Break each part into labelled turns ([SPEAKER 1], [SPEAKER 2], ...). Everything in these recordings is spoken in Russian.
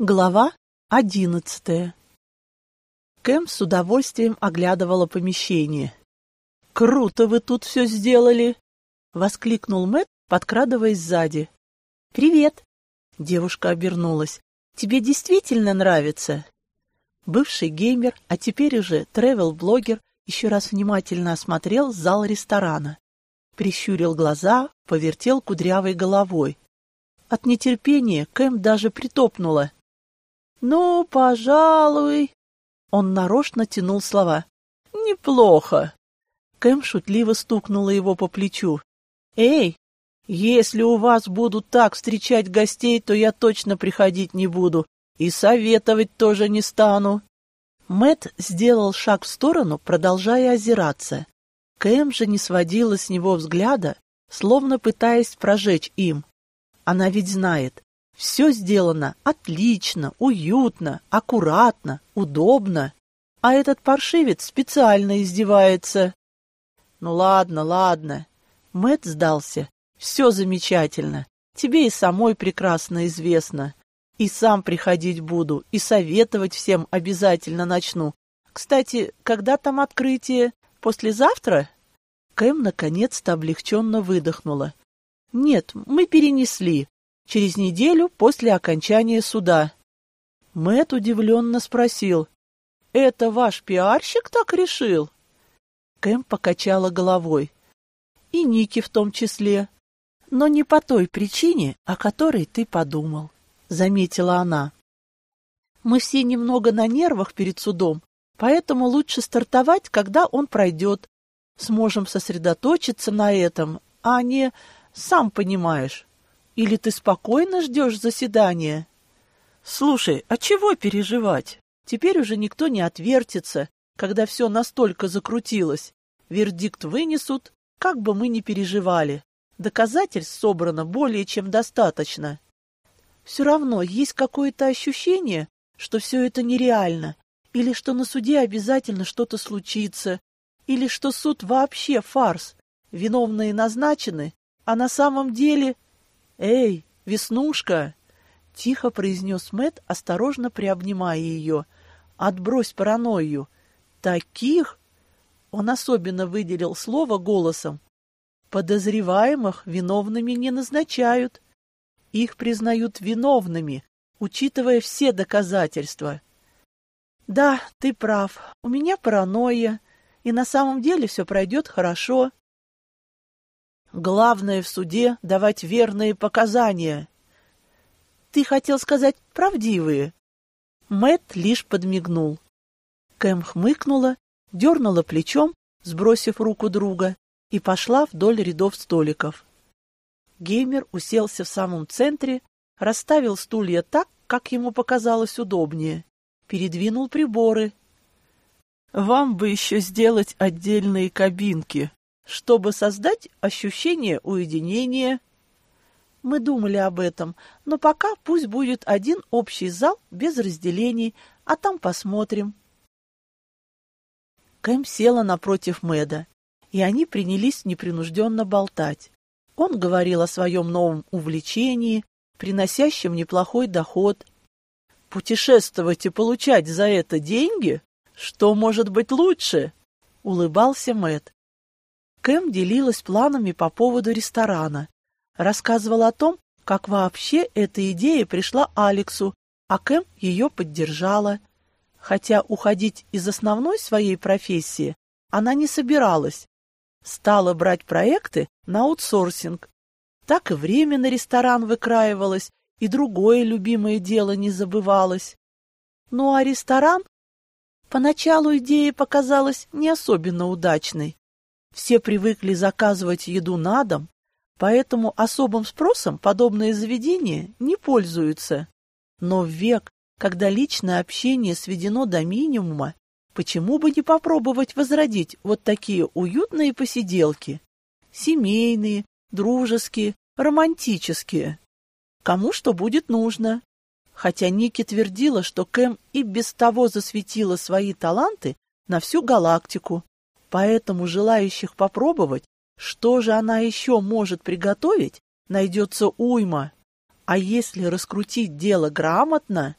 [SPEAKER 1] Глава одиннадцатая Кэм с удовольствием оглядывала помещение. «Круто вы тут все сделали!» — воскликнул Мэтт, подкрадываясь сзади. «Привет!» — девушка обернулась. «Тебе действительно нравится?» Бывший геймер, а теперь уже тревел-блогер, еще раз внимательно осмотрел зал ресторана. Прищурил глаза, повертел кудрявой головой. От нетерпения Кэм даже притопнула — «Ну, пожалуй...» Он нарочно тянул слова. «Неплохо!» Кэм шутливо стукнула его по плечу. «Эй, если у вас будут так встречать гостей, то я точно приходить не буду и советовать тоже не стану». Мэт сделал шаг в сторону, продолжая озираться. Кэм же не сводила с него взгляда, словно пытаясь прожечь им. Она ведь знает, все сделано отлично, уютно, аккуратно, удобно. А этот паршивец специально издевается. Ну ладно, ладно. Мэт сдался. Все замечательно. Тебе и самой прекрасно известно. И сам приходить буду, и советовать всем обязательно начну. Кстати, когда там открытие? Послезавтра? Кэм наконец-то облегченно выдохнула. Нет, мы перенесли через неделю после окончания суда. Мэт удивленно спросил, «Это ваш пиарщик так решил?» Кэм покачала головой. «И Ники в том числе. Но не по той причине, о которой ты подумал», — заметила она. «Мы все немного на нервах перед судом, поэтому лучше стартовать, когда он пройдет. Сможем сосредоточиться на этом, а не... сам понимаешь». Или ты спокойно ждешь заседания? Слушай, а чего переживать? Теперь уже никто не отвертится, когда все настолько закрутилось. Вердикт вынесут, как бы мы ни переживали. Доказательств собрано более чем достаточно. Все равно есть какое-то ощущение, что все это нереально, или что на суде обязательно что-то случится, или что суд вообще фарс, виновные назначены, а на самом деле «Эй, Веснушка!» — тихо произнес Мэт, осторожно приобнимая ее. «Отбрось паранойю! Таких...» Он особенно выделил слово голосом. «Подозреваемых виновными не назначают. Их признают виновными, учитывая все доказательства». «Да, ты прав. У меня паранойя, и на самом деле все пройдет хорошо. Главное в суде — давать верные показания. Ты хотел сказать правдивые. Мэт лишь подмигнул. Кэм хмыкнула, дернула плечом, сбросив руку друга, и пошла вдоль рядов столиков. Геймер уселся в самом центре, расставил стулья так, как ему показалось удобнее, передвинул приборы. «Вам бы еще сделать отдельные кабинки», чтобы создать ощущение уединения. Мы думали об этом, но пока пусть будет один общий зал без разделений, а там посмотрим. Кэм села напротив Мэда, и они принялись непринужденно болтать. Он говорил о своем новом увлечении, приносящем неплохой доход. «Путешествовать и получать за это деньги? Что может быть лучше?» — улыбался Мэт. Кэм делилась планами по поводу ресторана. Рассказывала о том, как вообще эта идея пришла Алексу, а Кэм ее поддержала. Хотя уходить из основной своей профессии она не собиралась. Стала брать проекты на аутсорсинг. Так и время на ресторан выкраивалось, и другое любимое дело не забывалось. Ну а ресторан? Поначалу идея показалась не особенно удачной. Все привыкли заказывать еду на дом, поэтому особым спросом подобные заведения не пользуются. Но в век, когда личное общение сведено до минимума, почему бы не попробовать возродить вот такие уютные посиделки? Семейные, дружеские, романтические. Кому что будет нужно. Хотя Ники твердила, что Кэм и без того засветила свои таланты на всю галактику, Поэтому желающих попробовать, что же она еще может приготовить, найдется уйма. А если раскрутить дело грамотно,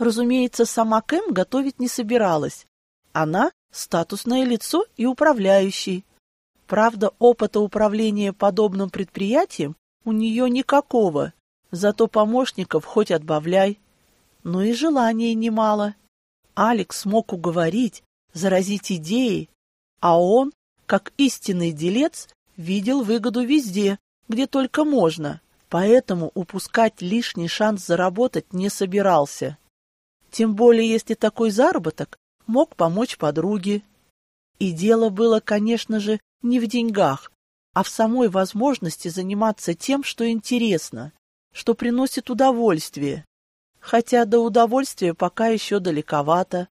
[SPEAKER 1] Разумеется, сама Кэм готовить не собиралась. Она – статусное лицо и управляющий. Правда, опыта управления подобным предприятием у нее никакого, зато помощников хоть отбавляй. Но и желания немало. Алекс смог уговорить, заразить идеей, а он, как истинный делец, видел выгоду везде, где только можно, поэтому упускать лишний шанс заработать не собирался. Тем более, если такой заработок мог помочь подруге. И дело было, конечно же, не в деньгах, а в самой возможности заниматься тем, что интересно, что приносит удовольствие. Хотя до удовольствия пока еще далековато.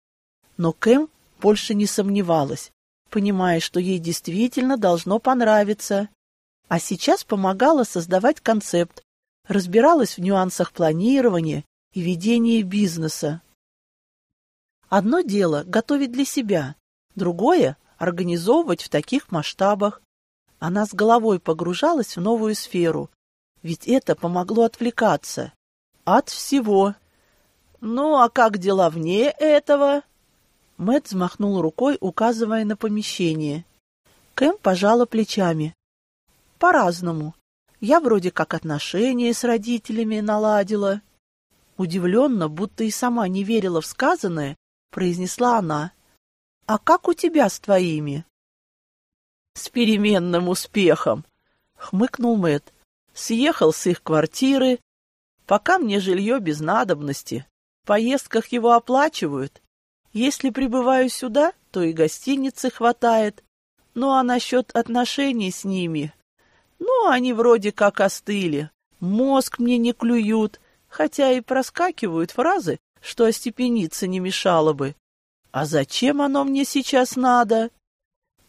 [SPEAKER 1] Но Кэм больше не сомневалась, понимая, что ей действительно должно понравиться. А сейчас помогала создавать концепт, разбиралась в нюансах планирования и ведения бизнеса. Одно дело — готовить для себя, другое — организовывать в таких масштабах. Она с головой погружалась в новую сферу, ведь это помогло отвлекаться. От всего. «Ну, а как дела вне этого?» Мэтт взмахнул рукой, указывая на помещение. Кэм пожала плечами. «По-разному. Я вроде как отношения с родителями наладила». Удивленно, будто и сама не верила в сказанное, произнесла она. «А как у тебя с твоими?» «С переменным успехом», — хмыкнул Мэт. «Съехал с их квартиры. Пока мне жилье без надобности. В поездках его оплачивают. Если прибываю сюда, то и гостиницы хватает. Ну а насчет отношений с ними? Ну, они вроде как остыли. Мозг мне не клюют, хотя и проскакивают фразы, что остепениться не мешало бы. А зачем оно мне сейчас надо?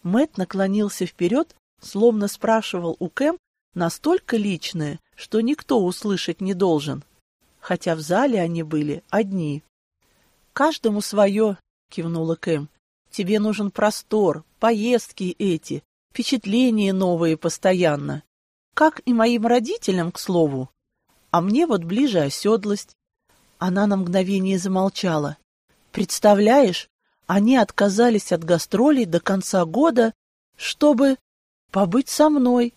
[SPEAKER 1] Мэт наклонился вперед, словно спрашивал у Кэм настолько личное, что никто услышать не должен. Хотя в зале они были одни. «Каждому свое», — кивнула Кэм. «Тебе нужен простор, поездки эти, впечатления новые постоянно. Как и моим родителям, к слову. А мне вот ближе оседлость. Она на мгновение замолчала. «Представляешь, они отказались от гастролей до конца года, чтобы побыть со мной.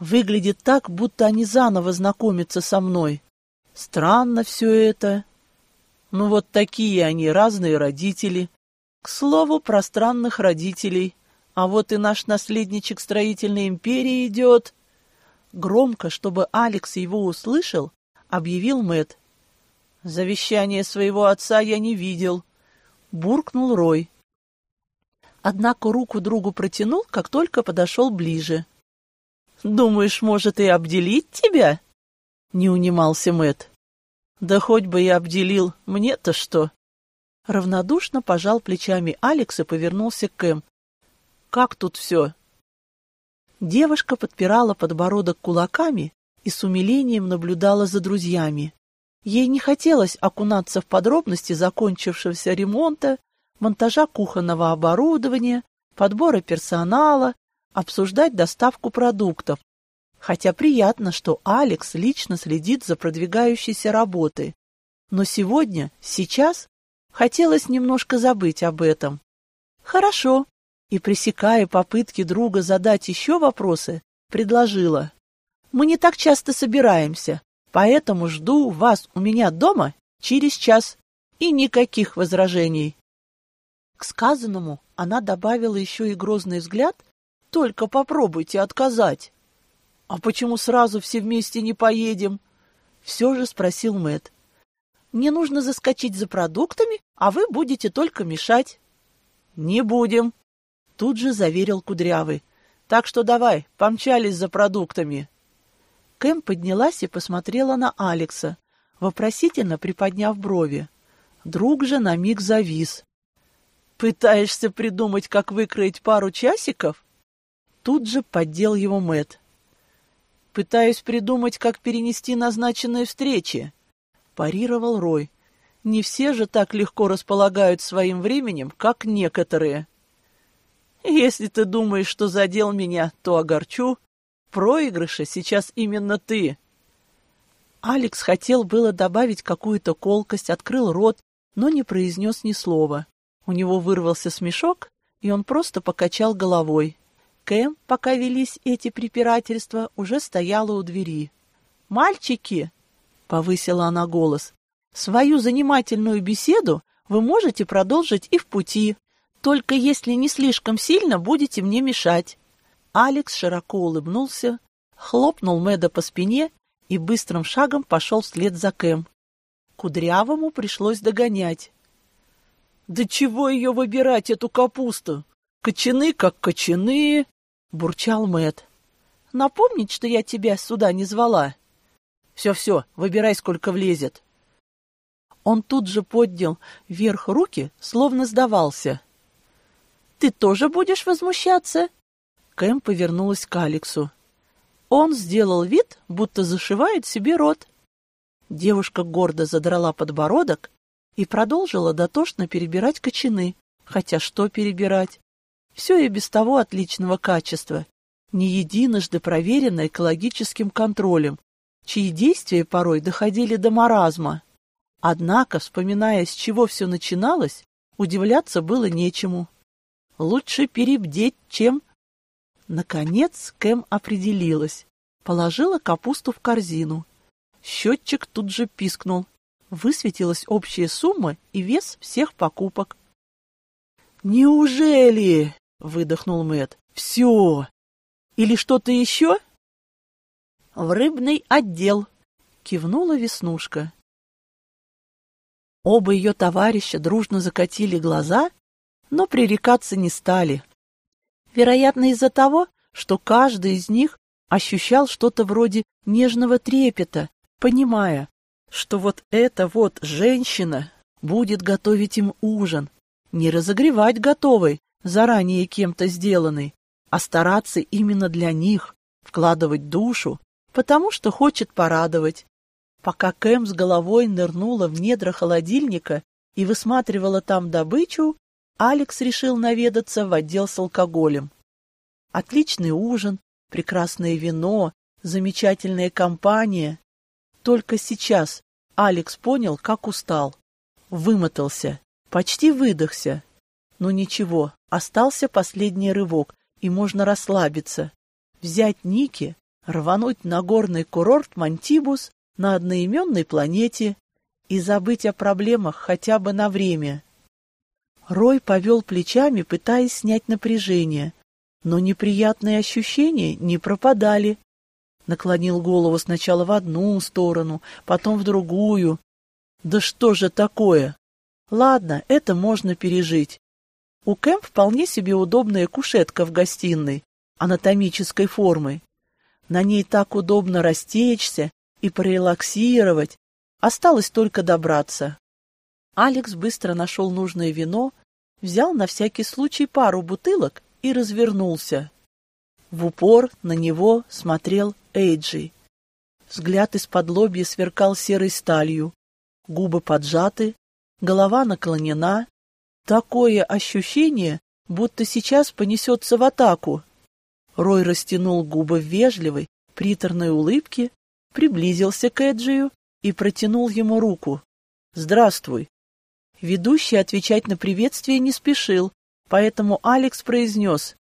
[SPEAKER 1] Выглядит так, будто они заново знакомятся со мной. Странно все это. Ну вот такие они, разные родители. К слову, про странных родителей. А вот и наш наследничек строительной империи идет». Громко, чтобы Алекс его услышал, объявил Мэт. Завещание своего отца я не видел, буркнул Рой. Однако руку другу протянул, как только подошел ближе. Думаешь, может и обделить тебя? Не унимался Мэт. Да хоть бы и обделил, мне-то что? Равнодушно пожал плечами Алекс и повернулся к Кэм. Как тут все? Девушка подпирала подбородок кулаками и с умилением наблюдала за друзьями. Ей не хотелось окунаться в подробности закончившегося ремонта, монтажа кухонного оборудования, подбора персонала, обсуждать доставку продуктов. Хотя приятно, что Алекс лично следит за продвигающейся работой. Но сегодня, сейчас, хотелось немножко забыть об этом. Хорошо. И, пресекая попытки друга задать еще вопросы, предложила. Мы не так часто собираемся. Поэтому жду вас у меня дома через час. И никаких возражений. К сказанному она добавила еще и грозный взгляд. Только попробуйте отказать. А почему сразу все вместе не поедем? Все же спросил Мэт. Мне нужно заскочить за продуктами, а вы будете только мешать. Не будем, тут же заверил Кудрявый. Так что давай, помчались за продуктами. Кэм поднялась и посмотрела на Алекса, вопросительно приподняв брови. Друг же на миг завис. «Пытаешься придумать, как выкроить пару часиков?» Тут же поддел его Мэт. «Пытаюсь придумать, как перенести назначенные встречи», — парировал Рой. «Не все же так легко располагают своим временем, как некоторые». «Если ты думаешь, что задел меня, то огорчу», проигрыше сейчас именно ты. Алекс хотел было добавить какую-то колкость, открыл рот, но не произнес ни слова. У него вырвался смешок, и он просто покачал головой. Кэм, пока велись эти препирательства, уже стояла у двери. «Мальчики!» — повысила она голос. «Свою занимательную беседу вы можете продолжить и в пути, только если не слишком сильно будете мне мешать». Алекс широко улыбнулся, хлопнул Мэда по спине и быстрым шагом пошел вслед за Кэм. Кудрявому пришлось догонять. «Да чего ее выбирать, эту капусту? Кочаны как кочаны!» — бурчал Мэд. «Напомнить, что я тебя сюда не звала?» «Все-все, выбирай, сколько влезет». Он тут же поднял вверх руки, словно сдавался. «Ты тоже будешь возмущаться?» Кэм повернулась к Алексу. Он сделал вид, будто зашивает себе рот. Девушка гордо задрала подбородок и продолжила дотошно перебирать кочаны. Хотя что перебирать? Все и без того отличного качества, не единожды проверено экологическим контролем, чьи действия порой доходили до маразма. Однако, вспоминая, с чего все начиналось, удивляться было нечему. Лучше перебдеть, чем... Наконец Кэм определилась. Положила капусту в корзину. Счетчик тут же пискнул. Высветилась общая сумма и вес всех покупок. «Неужели?» — выдохнул Мэт. «Все! Или что-то еще?» «В рыбный отдел», — кивнула Веснушка. Оба ее товарища дружно закатили глаза, но пререкаться не стали. Вероятно, из-за того, что каждый из них ощущал что-то вроде нежного трепета понимая, что вот эта вот женщина будет готовить им ужин, не разогревать готовый, заранее кем-то сделанный, а стараться именно для них, вкладывать душу, потому что хочет порадовать. Пока Кэм с головой нырнула в недра холодильника и высматривала там добычу, Алекс решил наведаться в отдел с алкоголем. Отличный ужин, прекрасное вино, замечательная компания. Только сейчас Алекс понял, как устал. Вымотался, почти выдохся. Но ничего, остался последний рывок, и можно расслабиться. Взять Ники, рвануть на горный курорт Монтибус на одноименной планете и забыть о проблемах хотя бы на время. Рой повел плечами, пытаясь снять напряжение, но неприятные ощущения не пропадали наклонил голову сначала в одну сторону, потом в другую. Да что же такое? Ладно, это можно пережить. У Кэм вполне себе удобная кушетка в гостиной, анатомической формы. На ней так удобно растечься и порелаксировать. Осталось только добраться. Алекс быстро нашел нужное вино, взял на всякий случай пару бутылок и развернулся. В упор на него смотрел Эйджи. Взгляд из-под лобья сверкал серой сталью, губы поджаты, голова наклонена. Такое ощущение, будто сейчас понесется в атаку. Рой растянул губы в вежливой, приторной улыбке, приблизился к Эджию и протянул ему руку. «Здравствуй». Ведущий отвечать на приветствие не спешил, поэтому Алекс произнес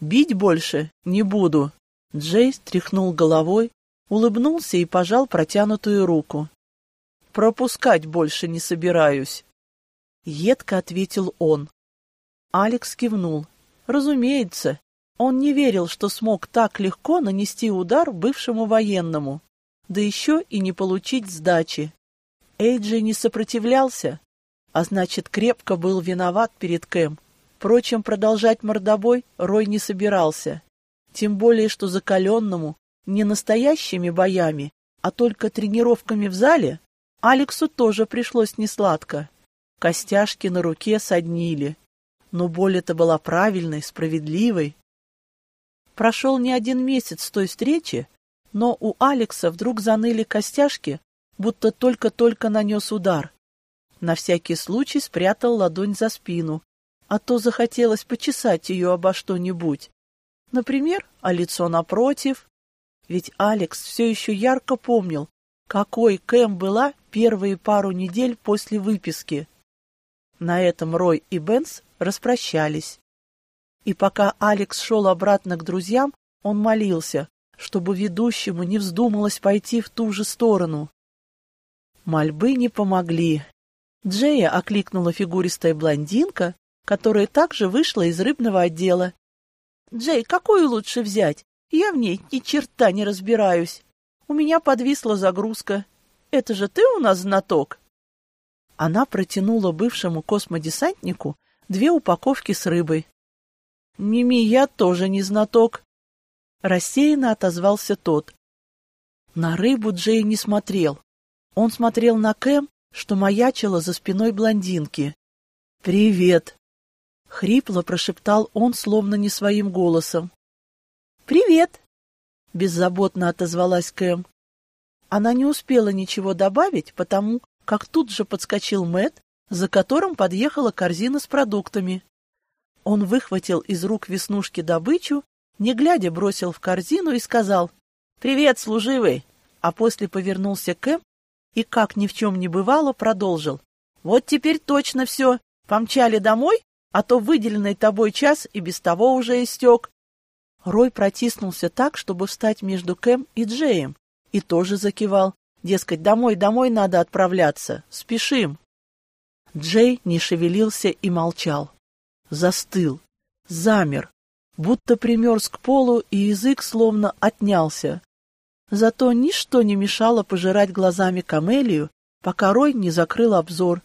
[SPEAKER 1] «Бить больше не буду». Джей тряхнул головой, улыбнулся и пожал протянутую руку. «Пропускать больше не собираюсь», — едко ответил он. Алекс кивнул. Разумеется, он не верил, что смог так легко нанести удар бывшему военному, да еще и не получить сдачи. Эйджи не сопротивлялся, а значит, крепко был виноват перед Кэм. Впрочем, продолжать мордобой Рой не собирался. Тем более, что закаленному, не настоящими боями, а только тренировками в зале, Алексу тоже пришлось несладко. Костяшки на руке соднили. Но боль эта была правильной, справедливой. Прошел не один месяц с той встречи, но у Алекса вдруг заныли костяшки, будто только-только нанес удар. На всякий случай спрятал ладонь за спину, а то захотелось почесать ее обо что-нибудь. Например, а лицо напротив. Ведь Алекс все еще ярко помнил, какой Кэм была первые пару недель после выписки. На этом Рой и Бенс распрощались. И пока Алекс шел обратно к друзьям, он молился, чтобы ведущему не вздумалось пойти в ту же сторону. Мольбы не помогли. Джея окликнула фигуристая блондинка, которая также вышла из рыбного отдела. «Джей, какую лучше взять? Я в ней ни черта не разбираюсь. У меня подвисла загрузка. Это же ты у нас знаток?» Она протянула бывшему космодесантнику две упаковки с рыбой. «Мими, я тоже не знаток», — рассеянно отозвался тот. На рыбу Джей не смотрел. Он смотрел на Кэм, что маячила за спиной блондинки. «Привет!» — хрипло прошептал он, словно не своим голосом. «Привет!» — беззаботно отозвалась Кэм. Она не успела ничего добавить, потому как тут же подскочил Мэт, за которым подъехала корзина с продуктами. Он выхватил из рук Веснушки добычу, не глядя бросил в корзину и сказал «Привет, служивый!», а после повернулся к Эм и, как ни в чем не бывало, продолжил «Вот теперь точно все, помчали домой, а то выделенный тобой час и без того уже истек». Рой протиснулся так, чтобы встать между Кэм и Джеем, и тоже закивал. Дескать, домой, домой надо отправляться, спешим. Джей не шевелился и молчал застыл, замер, будто примерз к полу, и язык словно отнялся. Зато ничто не мешало пожирать глазами камелию, пока Рой не закрыл обзор.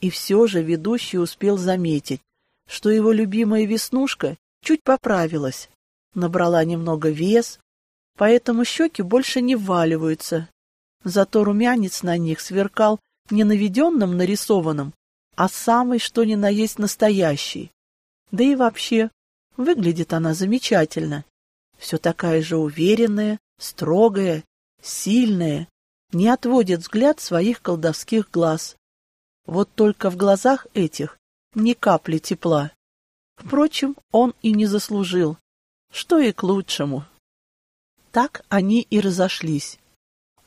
[SPEAKER 1] И все же ведущий успел заметить, что его любимая веснушка чуть поправилась, набрала немного вес, поэтому щеки больше не вваливаются. Зато румянец на них сверкал не наведенным нарисованным, а самый что ни на есть настоящий. Да и вообще, выглядит она замечательно. Все такая же уверенная, строгая, сильная, не отводит взгляд своих колдовских глаз. Вот только в глазах этих ни капли тепла. Впрочем, он и не заслужил, что и к лучшему. Так они и разошлись.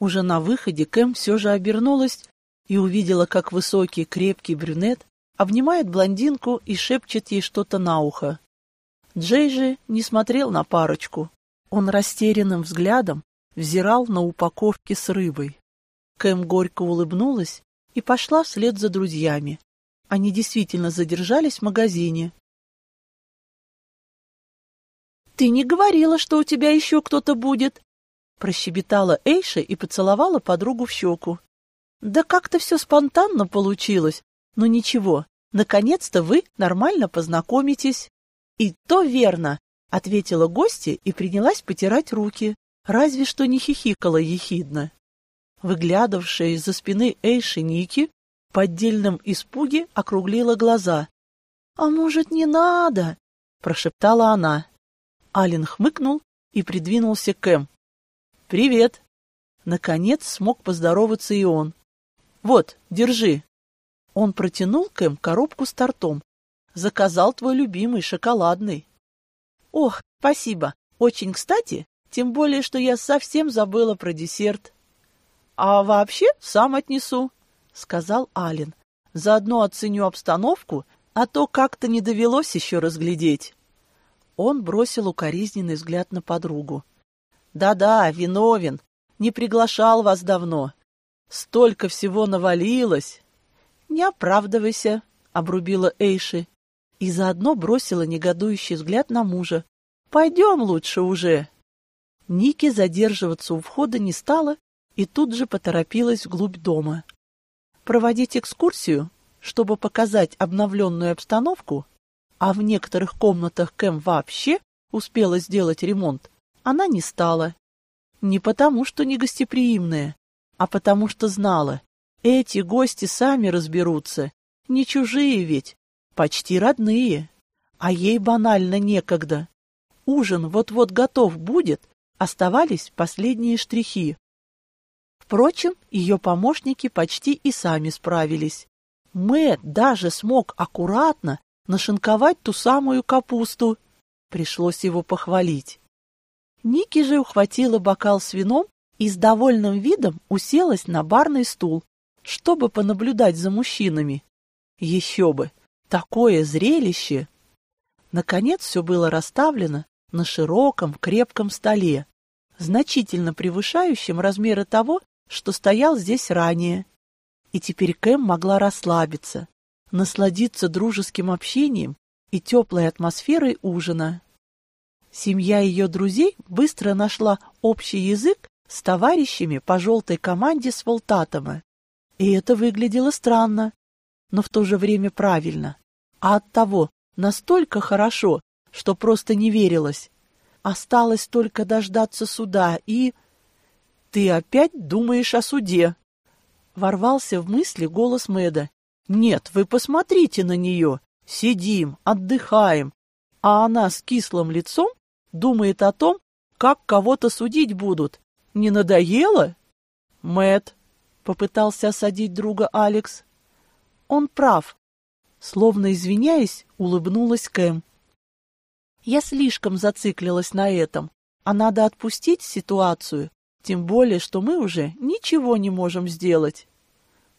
[SPEAKER 1] Уже на выходе Кэм все же обернулась и увидела, как высокий, крепкий брюнет обнимает блондинку и шепчет ей что-то на ухо. Джей же не смотрел на парочку. Он растерянным взглядом взирал на упаковки с рыбой. Кэм горько улыбнулась и пошла вслед за друзьями. Они действительно задержались в магазине. «Ты не говорила, что у тебя еще кто-то будет!» Прощебетала Эйша и поцеловала подругу в щеку. Да как-то все спонтанно получилось. Но ничего, наконец-то вы нормально познакомитесь. И то верно, ответила гостья и принялась потирать руки, разве что не хихикала ехидно. Выглядывавшая из-за спины Эйши Ники в поддельном испуге округлила глаза. «А может, не надо?» — прошептала она. Ален хмыкнул и придвинулся к Эм. «Привет!» Наконец смог поздороваться и он. «Вот, держи». Он протянул Кэм коробку с тортом. «Заказал твой любимый, шоколадный». «Ох, спасибо. Очень кстати, тем более, что я совсем забыла про десерт». «А вообще сам отнесу», — сказал Ален. «Заодно оценю обстановку, а то как-то не довелось еще разглядеть». Он бросил укоризненный взгляд на подругу. «Да-да, виновен. Не приглашал вас давно. Столько всего навалилось. Не оправдывайся, обрубила Эйши и заодно бросила негодующий взгляд на мужа. Пойдем лучше уже. Ники задерживаться у входа не стала и тут же поторопилась вглубь дома. Проводить экскурсию, чтобы показать обновленную обстановку, а в некоторых комнатах Кэм вообще успела сделать ремонт, она не стала. Не потому, что негостеприимная, а потому что знала, эти гости сами разберутся, не чужие ведь, почти родные, а ей банально некогда. Ужин вот-вот готов будет, оставались последние штрихи. Впрочем, ее помощники почти и сами справились. Мэт даже смог аккуратно нашинковать ту самую капусту. Пришлось его похвалить. Ники же ухватила бокал с вином и с довольным видом уселась на барный стул, чтобы понаблюдать за мужчинами. Еще бы! Такое зрелище! Наконец все было расставлено на широком, крепком столе, значительно превышающем размеры того, что стоял здесь ранее. И теперь Кэм могла расслабиться, насладиться дружеским общением и теплой атмосферой ужина. Семья ее друзей быстро нашла общий язык с товарищами по желтой команде с Волтатома. И это выглядело странно, но в то же время правильно. А от того настолько хорошо, что просто не верилось. Осталось только дождаться суда и... «Ты опять думаешь о суде?» Ворвался в мысли голос Мэда. «Нет, вы посмотрите на нее. Сидим, отдыхаем, а она с кислым лицом думает о том, как кого-то судить будут. Не надоело? Мэт попытался осадить друга Алекс. Он прав. Словно извиняясь, улыбнулась Кэм. Я слишком зациклилась на этом, а надо отпустить ситуацию, тем более, что мы уже ничего не можем сделать.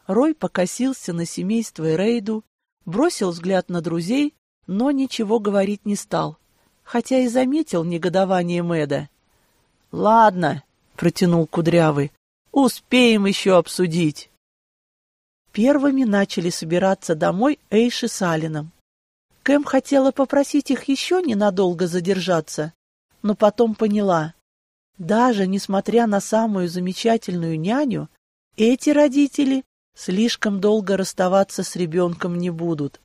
[SPEAKER 1] Рой покосился на семейство Рейду, бросил взгляд на друзей, но ничего говорить не стал, хотя и заметил негодование Мэда. «Ладно», — протянул Кудрявый, — «успеем еще обсудить». Первыми начали собираться домой Эйши с Алином. Кэм хотела попросить их еще ненадолго задержаться, но потом поняла. Даже несмотря на самую замечательную няню, эти родители слишком долго расставаться с ребенком не будут.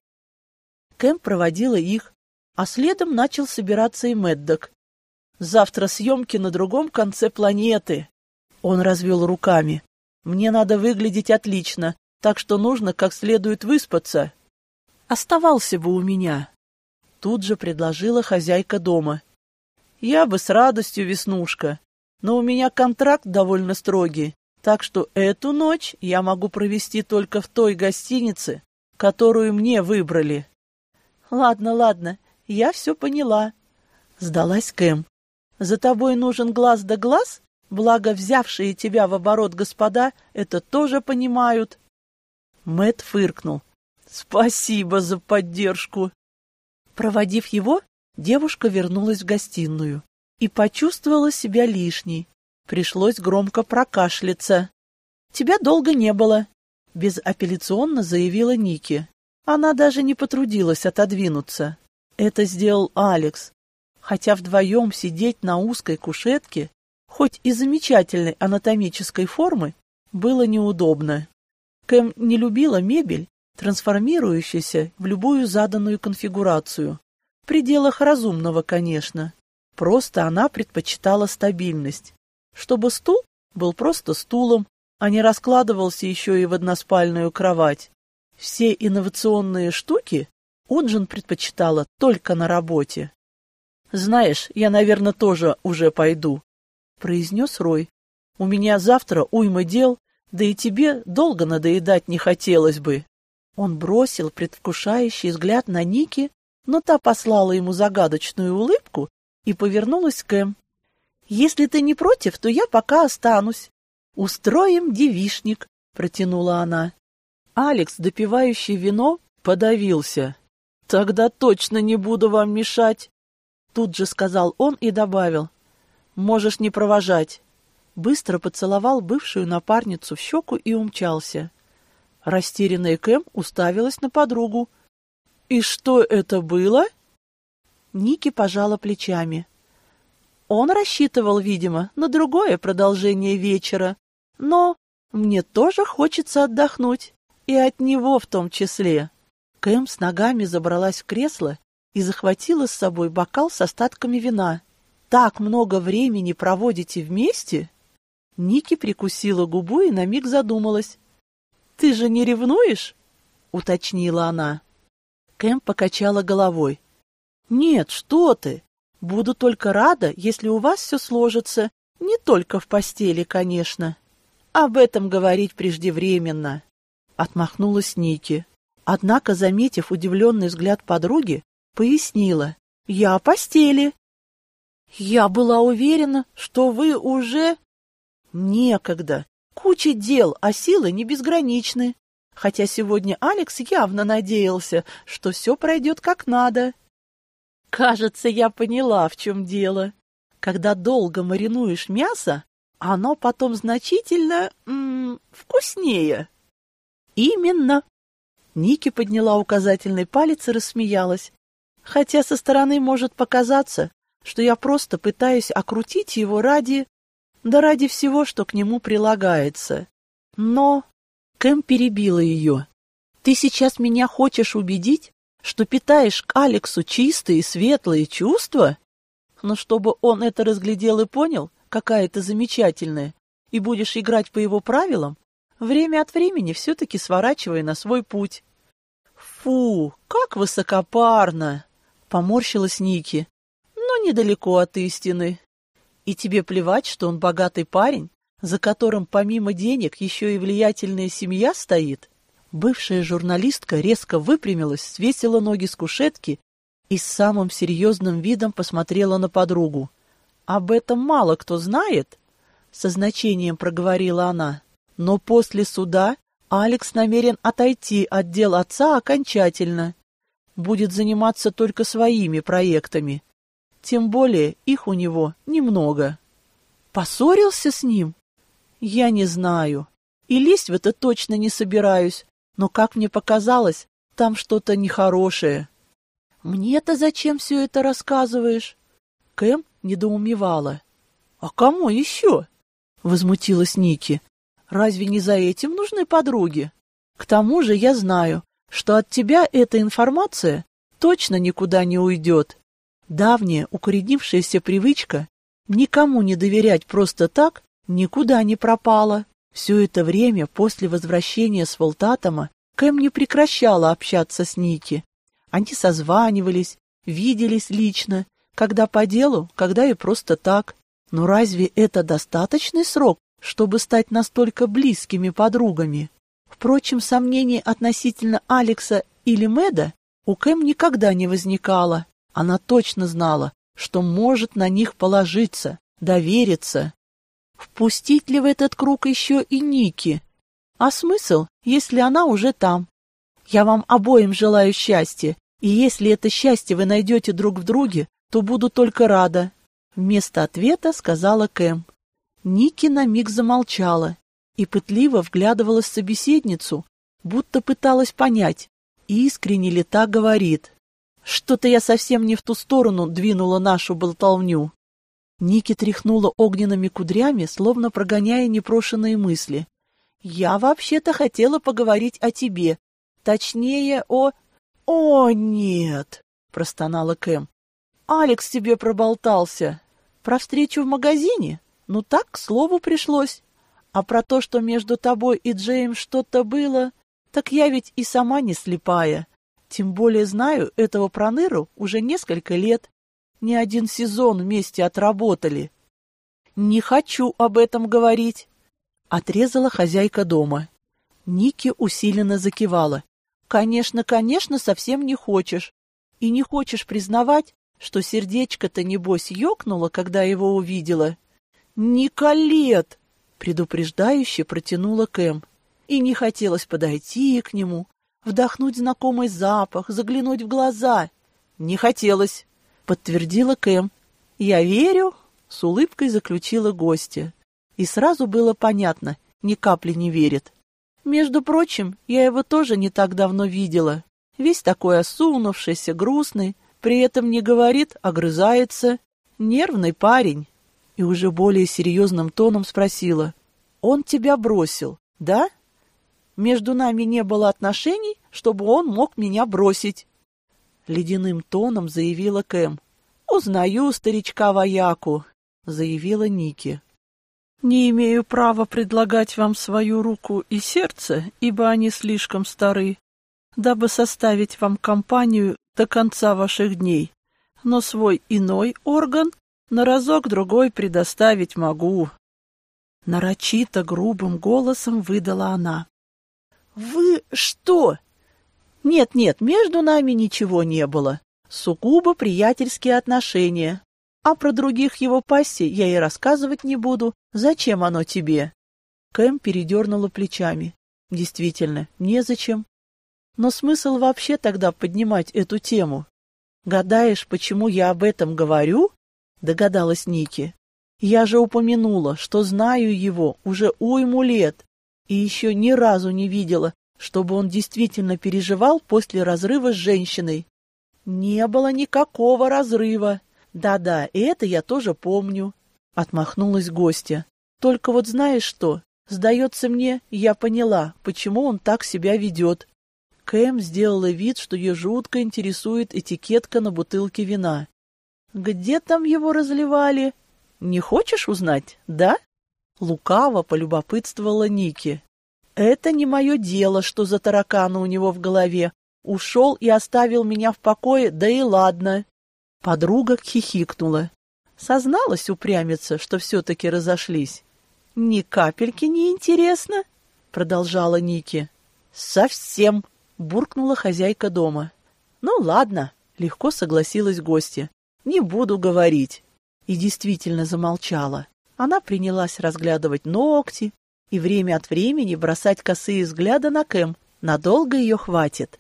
[SPEAKER 1] Кэм проводила их, а следом начал собираться и Мэддок. «Завтра съемки на другом конце планеты!» Он развел руками. «Мне надо выглядеть отлично, так что нужно как следует выспаться. Оставался бы у меня». Тут же предложила хозяйка дома. «Я бы с радостью, Веснушка, но у меня контракт довольно строгий, так что эту ночь я могу провести только в той гостинице, которую мне выбрали. Ладно, ладно, я все поняла. Сдалась Кэм. За тобой нужен глаз да глаз, благо взявшие тебя в оборот господа это тоже понимают. Мэт фыркнул. Спасибо за поддержку. Проводив его, девушка вернулась в гостиную и почувствовала себя лишней, Пришлось громко прокашляться. «Тебя долго не было», — безапелляционно заявила Ники. Она даже не потрудилась отодвинуться. Это сделал Алекс. Хотя вдвоем сидеть на узкой кушетке, хоть и замечательной анатомической формы, было неудобно. Кэм не любила мебель, трансформирующуюся в любую заданную конфигурацию. В пределах разумного, конечно. Просто она предпочитала стабильность чтобы стул был просто стулом, а не раскладывался еще и в односпальную кровать. Все инновационные штуки Уджин предпочитала только на работе. «Знаешь, я, наверное, тоже уже пойду», — произнес Рой. «У меня завтра уйма дел, да и тебе долго надоедать не хотелось бы». Он бросил предвкушающий взгляд на Ники, но та послала ему загадочную улыбку и повернулась к Эм. Если ты не против, то я пока останусь. Устроим девишник, протянула она. Алекс, допивающий вино, подавился. Тогда точно не буду вам мешать. Тут же сказал он и добавил. Можешь не провожать. Быстро поцеловал бывшую напарницу в щеку и умчался. Растерянная Кэм уставилась на подругу. «И что это было?» Ники пожала плечами. Он рассчитывал, видимо, на другое продолжение вечера. Но мне тоже хочется отдохнуть. И от него в том числе. Кэм с ногами забралась в кресло и захватила с собой бокал с остатками вина. «Так много времени проводите вместе?» Ники прикусила губу и на миг задумалась. «Ты же не ревнуешь?» — уточнила она. Кэм покачала головой. «Нет, что ты! Буду только рада, если у вас все сложится, не только в постели, конечно. Об этом говорить преждевременно. Отмахнулась Ники. Однако, заметив удивленный взгляд подруги, пояснила. Я постели. Я была уверена, что вы уже... Некогда. Куча дел, а силы не безграничны. хотя сегодня Алекс явно надеялся, что все пройдет как надо. Кажется, я поняла, в чем дело. Когда долго маринуешь мясо, оно потом значительно м -м, вкуснее. Именно. Ники подняла указательный палец и рассмеялась. Хотя со стороны может показаться, что я просто пытаюсь окрутить его ради... да ради всего, что к нему прилагается. Но... Кэм перебила ее. «Ты сейчас меня хочешь убедить, что питаешь к Алексу чистые светлые чувства? Но чтобы он это разглядел и понял, какая ты замечательная, и будешь играть по его правилам, время от времени все-таки сворачивай на свой путь». «Фу, как высокопарно!» — поморщилась Ники. «Но недалеко от истины. И тебе плевать, что он богатый парень, за которым помимо денег еще и влиятельная семья стоит? Бывшая журналистка резко выпрямилась, свесила ноги с кушетки и с самым серьезным видом посмотрела на подругу. «Об этом мало кто знает», — со значением проговорила она. «Но после суда Алекс намерен отойти от дел отца окончательно. Будет заниматься только своими проектами. Тем более их у него немного». «Поссорился с ним?» Я не знаю. И лезть в это точно не собираюсь. Но, как мне показалось, там что-то нехорошее. Мне-то зачем все это рассказываешь? Кэм недоумевала. А кому еще? Возмутилась Ники. Разве не за этим нужны подруги? К тому же я знаю, что от тебя эта информация точно никуда не уйдет. Давняя укоренившаяся привычка никому не доверять просто так никуда не пропала. Все это время после возвращения с Волтатома Кэм не прекращала общаться с Ники. Они созванивались, виделись лично, когда по делу, когда и просто так. Но разве это достаточный срок, чтобы стать настолько близкими подругами? Впрочем, сомнений относительно Алекса или Мэда у Кэм никогда не возникало. Она точно знала, что может на них положиться, довериться. Впустить ли в этот круг еще и Ники? А смысл, если она уже там? Я вам обоим желаю счастья, и если это счастье вы найдете друг в друге, то буду только рада. Вместо ответа сказала Кэм. Ники на миг замолчала и пытливо вглядывалась в собеседницу, будто пыталась понять, искренне ли та говорит. Что-то я совсем не в ту сторону двинула нашу болтовню. Ники тряхнула огненными кудрями, словно прогоняя непрошенные мысли. «Я вообще-то хотела поговорить о тебе. Точнее, о...» «О, нет!» — простонала Кэм. «Алекс тебе проболтался. Про встречу в магазине? Ну так, к слову, пришлось. А про то, что между тобой и Джейм что-то было, так я ведь и сама не слепая. Тем более знаю этого проныру уже несколько лет не один сезон вместе отработали. Не хочу об этом говорить, отрезала хозяйка дома. Ники усиленно закивала. Конечно, конечно, совсем не хочешь. И не хочешь признавать, что сердечко-то, небось, ёкнуло, когда его увидела. «Николет!» — предупреждающе протянула Кэм. И не хотелось подойти к нему, вдохнуть знакомый запах, заглянуть в глаза. Не хотелось подтвердила Кэм. «Я верю», — с улыбкой заключила гостья. И сразу было понятно, ни капли не верит. Между прочим, я его тоже не так давно видела. Весь такой осунувшийся, грустный, при этом не говорит, а грызается. Нервный парень. И уже более серьезным тоном спросила. «Он тебя бросил, да? Между нами не было отношений, чтобы он мог меня бросить» ледяным тоном заявила Кэм. «Узнаю старичка-вояку», — заявила Ники. «Не имею права предлагать вам свою руку и сердце, ибо они слишком стары, дабы составить вам компанию до конца ваших дней, но свой иной орган на разок-другой предоставить могу». Нарочито грубым голосом выдала она. «Вы что, нет-нет, между нами ничего не было. Сугубо приятельские отношения. А про других его пассий я и рассказывать не буду. Зачем оно тебе?» Кэм передернула плечами. Действительно, незачем. Но смысл вообще тогда поднимать эту тему? Гадаешь, почему я об этом говорю? Догадалась Ники. Я же упомянула, что знаю его уже уйму лет и еще ни разу не видела, чтобы он действительно переживал после разрыва с женщиной. Не было никакого разрыва. Да-да, это я тоже помню. Отмахнулась гостья. Только вот знаешь что? Сдается мне, я поняла, почему он так себя ведет. Кэм сделала вид, что ее жутко интересует этикетка на бутылке вина. «Где там его разливали? Не хочешь узнать, да?» Лукаво полюбопытствовала Ники. «Это не мое дело, что за тараканы у него в голове. Ушел и оставил меня в покое, да и ладно». Подруга хихикнула. Созналась упрямиться, что все-таки разошлись. «Ни капельки не интересно?» — продолжала Ники. «Совсем!» — буркнула хозяйка дома. «Ну ладно», — легко согласилась гостья. «Не буду говорить». И действительно замолчала. Она принялась разглядывать ногти и время от времени бросать косые взгляды на Кэм. Надолго ее хватит.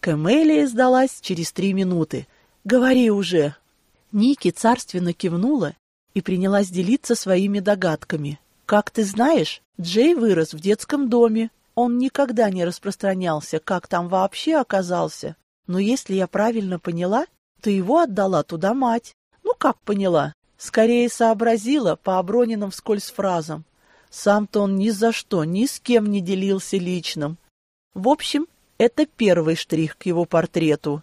[SPEAKER 1] Кэмелия сдалась через три минуты. «Говори уже!» Ники царственно кивнула и принялась делиться своими догадками. Как ты знаешь, Джей вырос в детском доме. Он никогда не распространялся, как там вообще оказался. Но если я правильно поняла, то его отдала туда мать. Ну, как поняла? Скорее сообразила по оброненным вскользь фразам. Сам-то он ни за что, ни с кем не делился личным. В общем, это первый штрих к его портрету.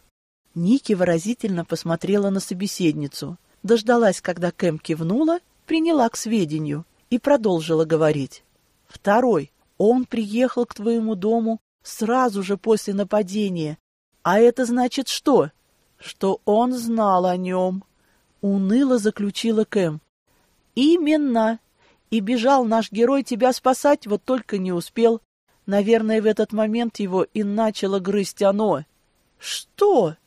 [SPEAKER 1] Ники выразительно посмотрела на собеседницу, дождалась, когда Кэм кивнула, приняла к сведению и продолжила говорить. Второй. Он приехал к твоему дому сразу же после нападения. А это значит что? Что он знал о нем. Уныло заключила Кэм. Именно. И бежал наш герой тебя спасать, вот только не успел. Наверное, в этот момент его и начало грызть оно. Что?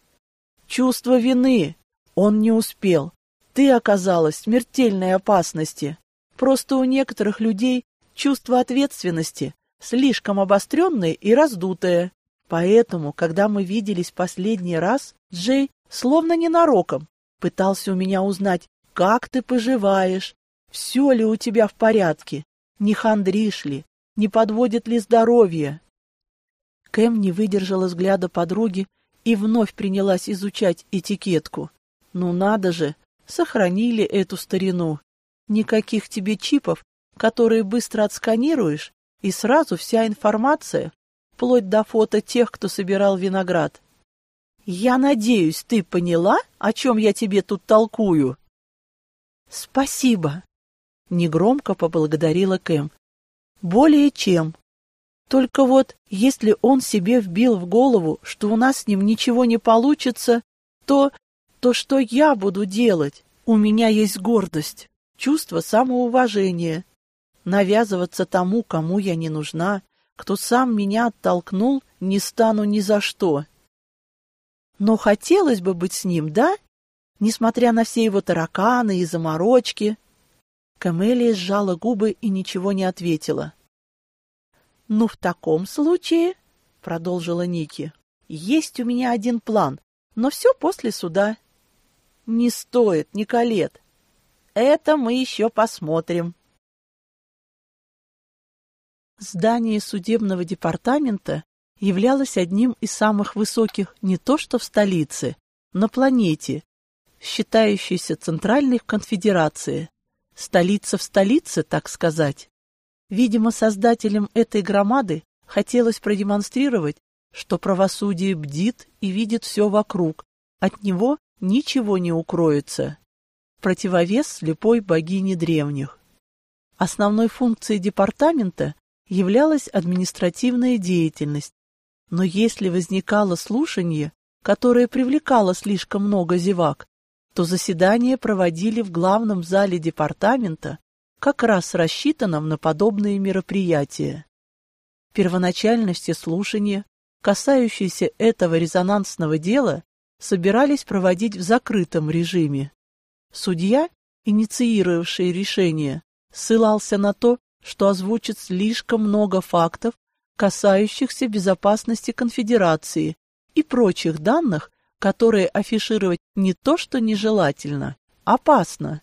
[SPEAKER 1] Чувство вины. Он не успел. Ты оказалась в смертельной опасности. Просто у некоторых людей чувство ответственности слишком обостренное и раздутое. Поэтому, когда мы виделись последний раз, Джей, словно ненароком, пытался у меня узнать, как ты поживаешь, все ли у тебя в порядке, не хандришь ли, не подводит ли здоровье. Кэм не выдержала взгляда подруги и вновь принялась изучать этикетку. Ну надо же, сохранили эту старину. Никаких тебе чипов, которые быстро отсканируешь, и сразу вся информация, вплоть до фото тех, кто собирал виноград. Я надеюсь, ты поняла, о чем я тебе тут толкую? Спасибо. Негромко поблагодарила Кэм. Более чем. Только вот, если он себе вбил в голову, что у нас с ним ничего не получится, то... то что я буду делать? У меня есть гордость чувство самоуважения. Навязываться тому, кому я не нужна, кто сам меня оттолкнул, не стану ни за что. Но хотелось бы быть с ним, да? Несмотря на все его тараканы и заморочки. Камелия сжала губы и ничего не ответила. «Ну, в таком случае, — продолжила Ники, — есть у меня один план, но все после суда». «Не стоит, Николет. Это мы еще посмотрим. Здание судебного департамента являлось одним из самых высоких не то что в столице, на планете, считающейся Центральной конфедерации. Столица в столице, так сказать. Видимо, создателям этой громады хотелось продемонстрировать, что правосудие бдит и видит все вокруг, от него ничего не укроется противовес слепой богине древних. Основной функцией департамента являлась административная деятельность, но если возникало слушание, которое привлекало слишком много зевак, то заседания проводили в главном зале департамента, как раз рассчитанном на подобные мероприятия. Первоначально все слушания, касающиеся этого резонансного дела, собирались проводить в закрытом режиме. Судья, инициировавший решение, ссылался на то, что озвучит слишком много фактов, касающихся безопасности конфедерации и прочих данных, которые афишировать не то что нежелательно, опасно.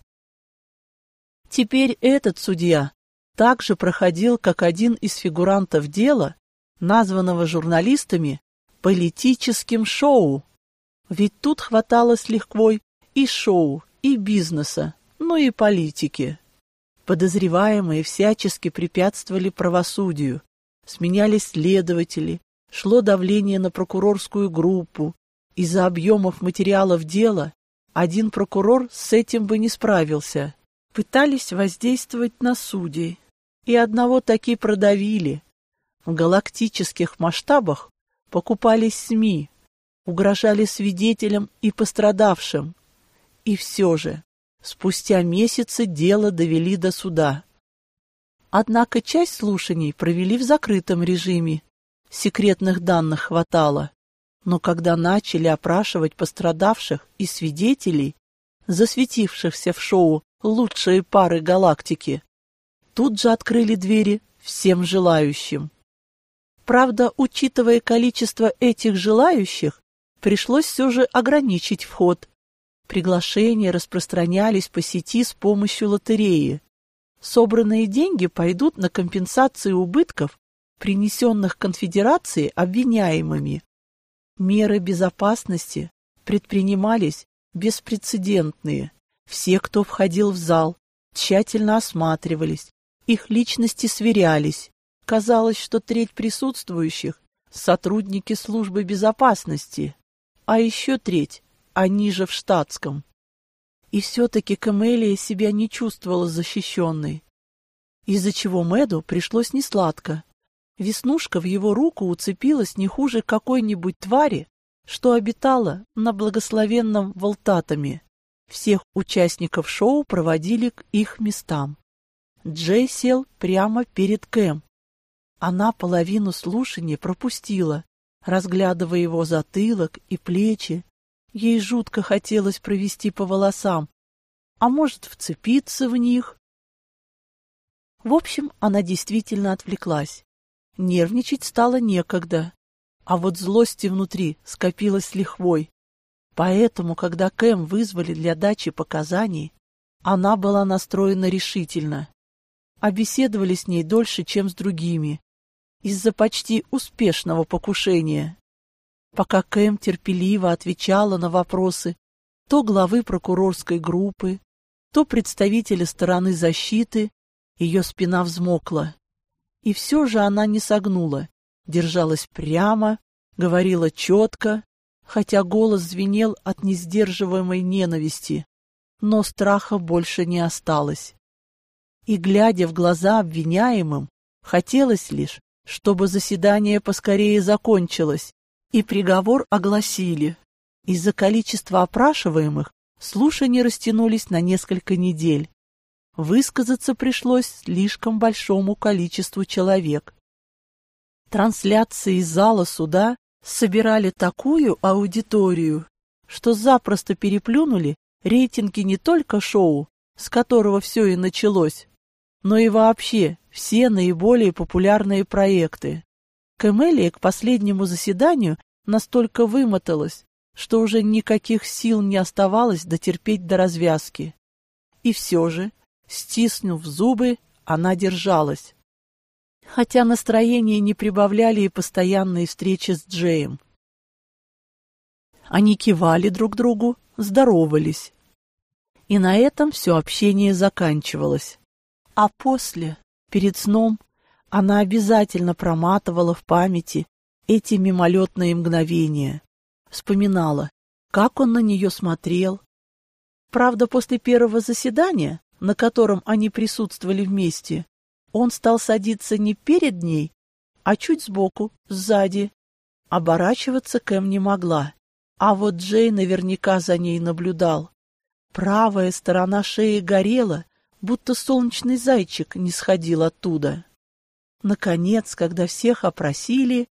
[SPEAKER 1] Теперь этот судья также проходил как один из фигурантов дела, названного журналистами политическим шоу. Ведь тут хватало с лихвой и шоу, и бизнеса, ну и политики. Подозреваемые всячески препятствовали правосудию, сменялись следователи, шло давление на прокурорскую группу. Из-за объемов материалов дела один прокурор с этим бы не справился. Пытались воздействовать на судей, и одного таки продавили. В галактических масштабах покупались СМИ, угрожали свидетелям и пострадавшим. И все же, спустя месяцы дело довели до суда. Однако часть слушаний провели в закрытом режиме. Секретных данных хватало. Но когда начали опрашивать пострадавших и свидетелей, засветившихся в шоу «Лучшие пары галактики», тут же открыли двери всем желающим. Правда, учитывая количество этих желающих, пришлось все же ограничить вход. Приглашения распространялись по сети с помощью лотереи. Собранные деньги пойдут на компенсацию убытков, принесенных конфедерации обвиняемыми. Меры безопасности предпринимались беспрецедентные. Все, кто входил в зал, тщательно осматривались, их личности сверялись. Казалось, что треть присутствующих — сотрудники службы безопасности, а еще треть — они же в штатском. И все-таки Камелия себя не чувствовала защищенной, из-за чего Мэду пришлось несладко. Веснушка в его руку уцепилась не хуже какой-нибудь твари, что обитала на благословенном Волтатами. Всех участников шоу проводили к их местам. Джей сел прямо перед Кэм. Она половину слушания пропустила, разглядывая его затылок и плечи. Ей жутко хотелось провести по волосам, а может, вцепиться в них. В общем, она действительно отвлеклась. Нервничать стало некогда, а вот злости внутри скопилось лихвой. Поэтому, когда Кэм вызвали для дачи показаний, она была настроена решительно а беседовали с ней дольше, чем с другими, из-за почти успешного покушения. Пока Кэм терпеливо отвечала на вопросы то главы прокурорской группы, то представителя стороны защиты, ее спина взмокла. И все же она не согнула, держалась прямо, говорила четко, хотя голос звенел от несдерживаемой ненависти, но страха больше не осталось и, глядя в глаза обвиняемым, хотелось лишь, чтобы заседание поскорее закончилось, и приговор огласили. Из-за количества опрашиваемых слушания растянулись на несколько недель. Высказаться пришлось слишком большому количеству человек. Трансляции из зала суда собирали такую аудиторию, что запросто переплюнули рейтинги не только шоу, с которого все и началось, но и вообще все наиболее популярные проекты. Кэмелия к последнему заседанию настолько вымоталась, что уже никаких сил не оставалось дотерпеть до развязки. И все же, стиснув зубы, она держалась. Хотя настроение не прибавляли и постоянные встречи с Джеем. Они кивали друг другу, здоровались. И на этом все общение заканчивалось. А после, перед сном, она обязательно проматывала в памяти эти мимолетные мгновения. Вспоминала, как он на нее смотрел. Правда, после первого заседания, на котором они присутствовали вместе, он стал садиться не перед ней, а чуть сбоку, сзади. Оборачиваться Кэм не могла, а вот Джей наверняка за ней наблюдал. Правая сторона шеи горела, будто солнечный зайчик не сходил оттуда. Наконец, когда всех опросили,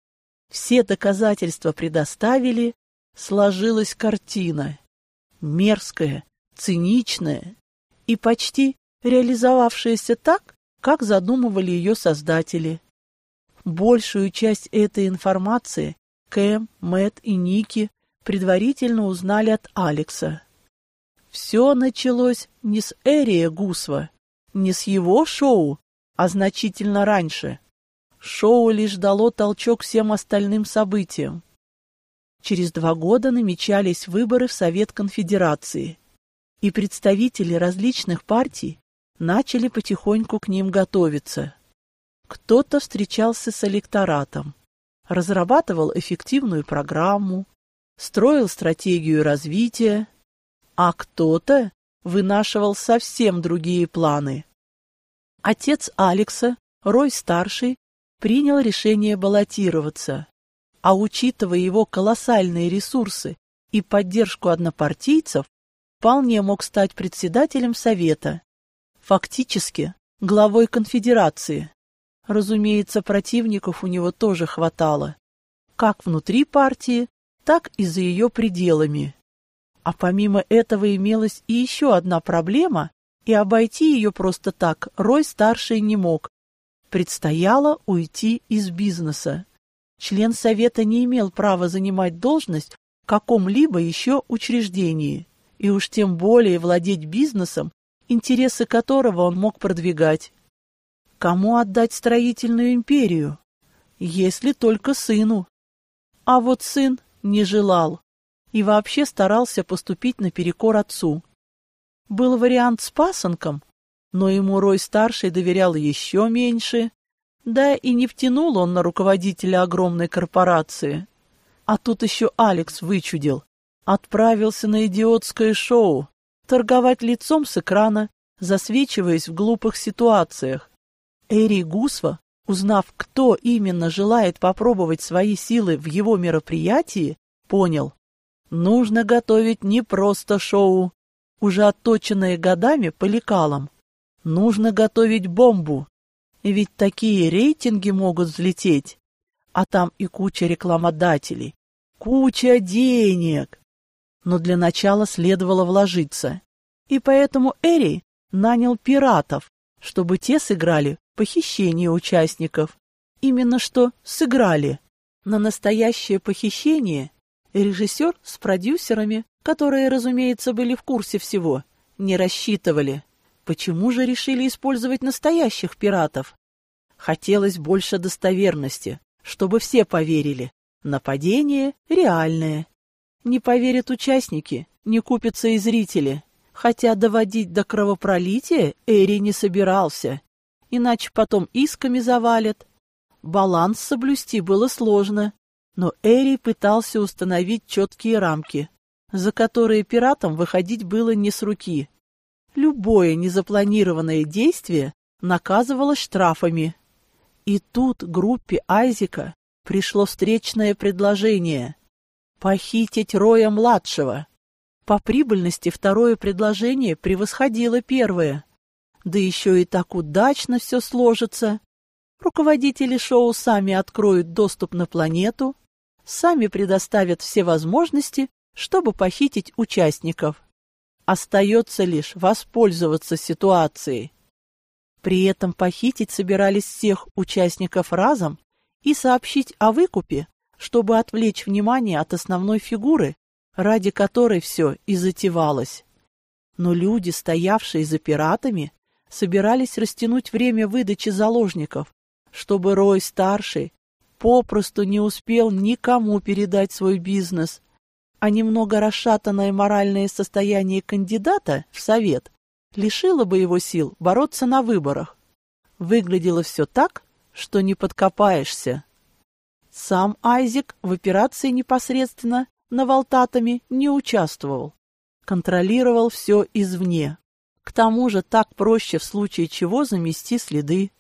[SPEAKER 1] все доказательства предоставили, сложилась картина. Мерзкая, циничная и почти реализовавшаяся так, как задумывали ее создатели. Большую часть этой информации Кэм, Мэтт и Ники предварительно узнали от Алекса. Все началось не с Эрия Гусва, не с его шоу, а значительно раньше. Шоу лишь дало толчок всем остальным событиям. Через два года намечались выборы в Совет Конфедерации, и представители различных партий начали потихоньку к ним готовиться. Кто-то встречался с электоратом, разрабатывал эффективную программу, строил стратегию развития, а кто-то вынашивал совсем другие планы. Отец Алекса, Рой-старший, принял решение баллотироваться, а учитывая его колоссальные ресурсы и поддержку однопартийцев, вполне мог стать председателем Совета, фактически главой конфедерации. Разумеется, противников у него тоже хватало, как внутри партии, так и за ее пределами. А помимо этого имелась и еще одна проблема, и обойти ее просто так Рой-старший не мог. Предстояло уйти из бизнеса. Член совета не имел права занимать должность в каком-либо еще учреждении, и уж тем более владеть бизнесом, интересы которого он мог продвигать. Кому отдать строительную империю? Если только сыну. А вот сын не желал и вообще старался поступить наперекор отцу. Был вариант с пасынком, но ему Рой-старший доверял еще меньше, да и не втянул он на руководителя огромной корпорации. А тут еще Алекс вычудил. Отправился на идиотское шоу, торговать лицом с экрана, засвечиваясь в глупых ситуациях. Эри Гусва, узнав, кто именно желает попробовать свои силы в его мероприятии, понял, нужно готовить не просто шоу, уже отточенное годами по лекалам. Нужно готовить бомбу, ведь такие рейтинги могут взлететь, а там и куча рекламодателей, куча денег. Но для начала следовало вложиться, и поэтому Эри нанял пиратов, чтобы те сыграли похищение участников. Именно что сыграли. На настоящее похищение режиссер с продюсерами, которые, разумеется, были в курсе всего, не рассчитывали. Почему же решили использовать настоящих пиратов? Хотелось больше достоверности, чтобы все поверили. Нападение реальное. Не поверят участники, не купятся и зрители. Хотя доводить до кровопролития Эри не собирался иначе потом исками завалят. Баланс соблюсти было сложно, но Эри пытался установить четкие рамки, за которые пиратам выходить было не с руки. Любое незапланированное действие наказывалось штрафами. И тут группе Айзека пришло встречное предложение — похитить Роя-младшего. По прибыльности второе предложение превосходило первое — да еще и так удачно все сложится. Руководители шоу сами откроют доступ на планету, сами предоставят все возможности, чтобы похитить участников. Остается лишь воспользоваться ситуацией. При этом похитить собирались всех участников разом и сообщить о выкупе, чтобы отвлечь внимание от основной фигуры, ради которой все и затевалось. Но люди, стоявшие за пиратами, собирались растянуть время выдачи заложников, чтобы Рой-старший попросту не успел никому передать свой бизнес, а немного расшатанное моральное состояние кандидата в совет лишило бы его сил бороться на выборах. Выглядело все так, что не подкопаешься. Сам Айзек в операции непосредственно на Волтатами не участвовал, контролировал все извне. К тому же так проще в случае чего замести следы.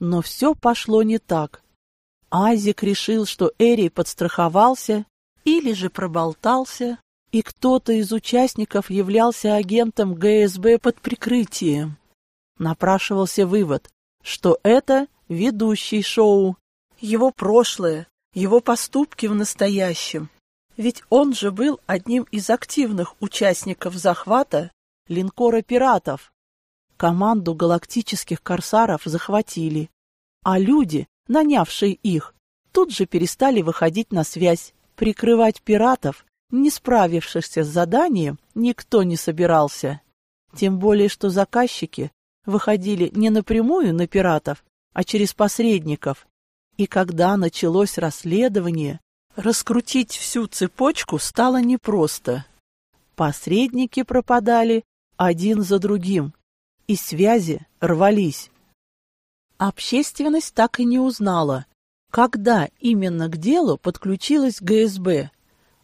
[SPEAKER 1] Но все пошло не так. Азик решил, что Эри подстраховался или же проболтался, и кто-то из участников являлся агентом ГСБ под прикрытием. Напрашивался вывод, что это ведущий шоу, его прошлое, его поступки в настоящем. Ведь он же был одним из активных участников захвата линкора пиратов. Команду галактических корсаров захватили, а люди, нанявшие их, тут же перестали выходить на связь. Прикрывать пиратов, не справившихся с заданием, никто не собирался. Тем более, что заказчики выходили не напрямую на пиратов, а через посредников. И когда началось расследование, раскрутить всю цепочку стало непросто. Посредники пропадали один за другим, и связи рвались. Общественность так и не узнала, когда именно к делу подключилась ГСБ.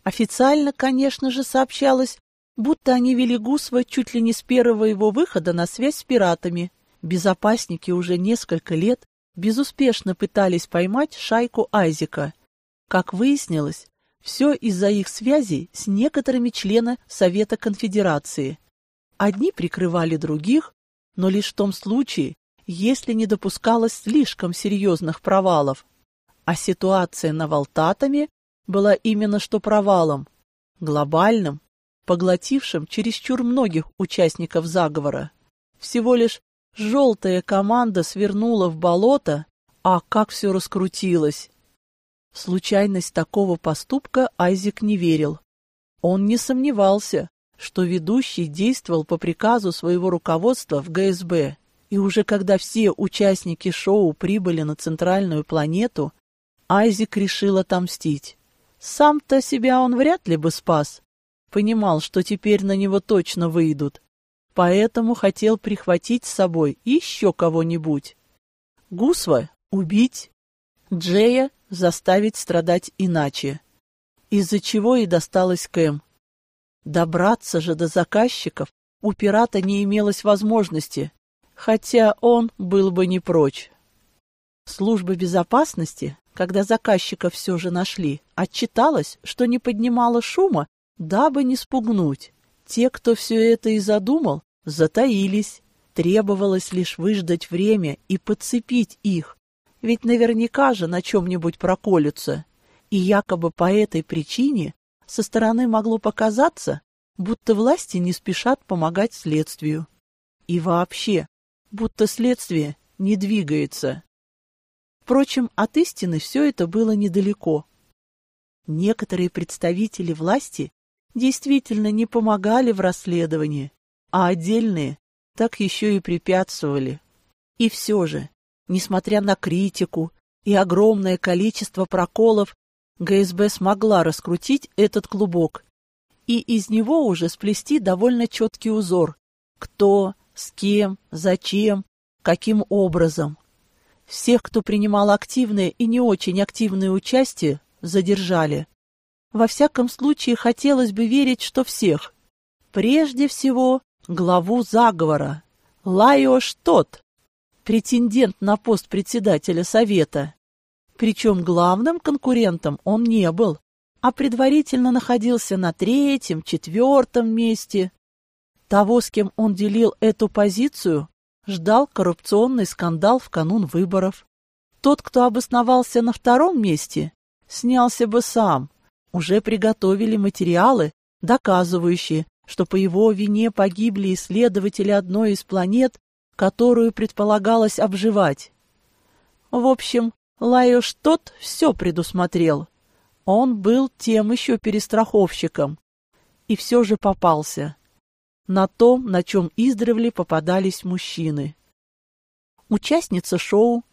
[SPEAKER 1] Официально, конечно же, сообщалось, будто они вели Гусва чуть ли не с первого его выхода на связь с пиратами. Безопасники уже несколько лет безуспешно пытались поймать шайку Айзека. Как выяснилось, все из-за их связей с некоторыми членами Совета Конфедерации. Одни прикрывали других, но лишь в том случае, если не допускалось слишком серьезных провалов. А ситуация на Валтатами была именно что провалом, глобальным, поглотившим чересчур многих участников заговора. Всего лишь желтая команда свернула в болото, а как все раскрутилось. В случайность такого поступка Айзек не верил. Он не сомневался, что ведущий действовал по приказу своего руководства в ГСБ. И уже когда все участники шоу прибыли на центральную планету, Айзек решил отомстить. Сам-то себя он вряд ли бы спас. Понимал, что теперь на него точно выйдут. Поэтому хотел прихватить с собой еще кого-нибудь. Гусва убить, Джея заставить страдать иначе. Из-за чего и досталось Кэм. Добраться же до заказчиков у пирата не имелось возможности, хотя он был бы не прочь. Служба безопасности, когда заказчика все же нашли, отчиталась, что не поднимала шума, дабы не спугнуть. Те, кто все это и задумал, затаились. Требовалось лишь выждать время и подцепить их, ведь наверняка же на чем-нибудь проколются. И якобы по этой причине со стороны могло показаться, будто власти не спешат помогать следствию. И вообще, будто следствие не двигается. Впрочем, от истины все это было недалеко. Некоторые представители власти действительно не помогали в расследовании, а отдельные так еще и препятствовали. И все же, несмотря на критику и огромное количество проколов, ГСБ смогла раскрутить этот клубок и из него уже сплести довольно четкий узор. Кто, с кем, зачем, каким образом. Всех, кто принимал активное и не очень активное участие, задержали. Во всяком случае, хотелось бы верить, что всех. Прежде всего, главу заговора. Лайош тот, претендент на пост председателя совета. Причем главным конкурентом он не был, а предварительно находился на третьем, четвертом месте. Того, с кем он делил эту позицию, ждал коррупционный скандал в канун выборов. Тот, кто обосновался на втором месте, снялся бы сам. Уже приготовили материалы, доказывающие, что по его вине погибли исследователи одной из планет, которую предполагалось обживать. В общем, Лайош тот все предусмотрел. Он был тем еще перестраховщиком. И все же попался. На том, на чем издревле попадались мужчины. Участница шоу,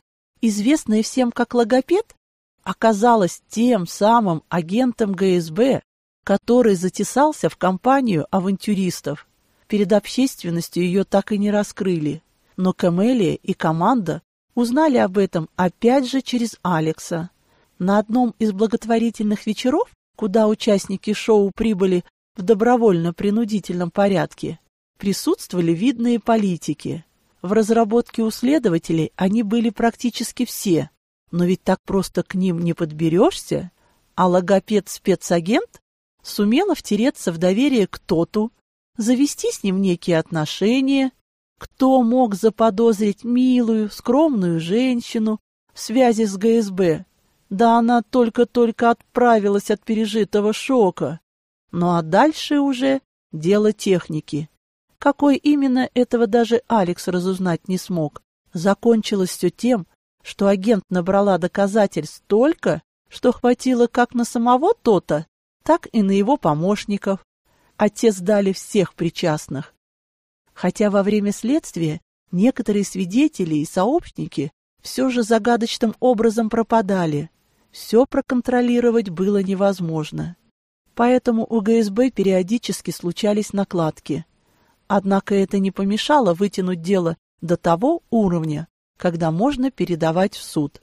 [SPEAKER 1] известная всем как логопед, оказалась тем самым агентом ГСБ, который затесался в компанию авантюристов. Перед общественностью ее так и не раскрыли, но Камелия и команда узнали об этом опять же через Алекса. На одном из благотворительных вечеров, куда участники шоу прибыли в добровольно-принудительном порядке, присутствовали видные политики. В разработке у следователей они были практически все, но ведь так просто к ним не подберешься, а логопед-спецагент сумела втереться в доверие к Тоту, завести с ним некие отношения. Кто мог заподозрить милую, скромную женщину в связи с ГСБ? Да она только-только отправилась от пережитого шока. Ну а дальше уже дело техники. Какой именно, этого даже Алекс разузнать не смог. Закончилось все тем, что агент набрала доказательств столько, что хватило как на самого Тота, так и на его помощников, а те сдали всех причастных. Хотя во время следствия некоторые свидетели и сообщники все же загадочным образом пропадали. Все проконтролировать было невозможно. Поэтому у ГСБ периодически случались накладки. Однако это не помешало вытянуть дело до того уровня, когда можно передавать в суд.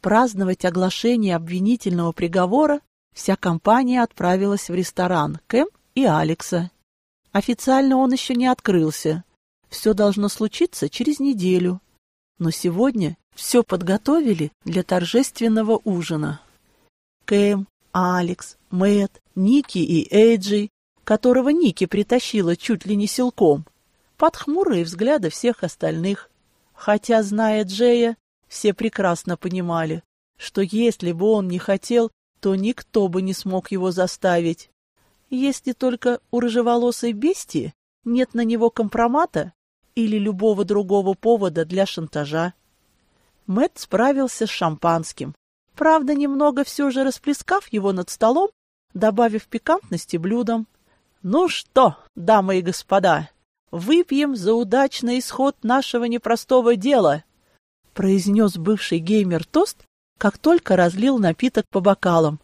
[SPEAKER 1] Праздновать оглашение обвинительного приговора вся компания отправилась в ресторан Кэм и Алекса. Официально он еще не открылся. Все должно случиться через неделю. Но сегодня все подготовили для торжественного ужина. Кэм, Алекс, Мэтт, Ники и Эйджи, которого Ники притащила чуть ли не силком, под хмурые взгляды всех остальных. Хотя, зная Джея, все прекрасно понимали, что если бы он не хотел, то никто бы не смог его заставить. Если только у рыжеволосой бестии нет на него компромата или любого другого повода для шантажа. Мэт справился с шампанским, правда, немного все же расплескав его над столом, добавив пикантности блюдам. «Ну что, дамы и господа, выпьем за удачный исход нашего непростого дела!» произнес бывший геймер тост, как только разлил напиток по бокалам.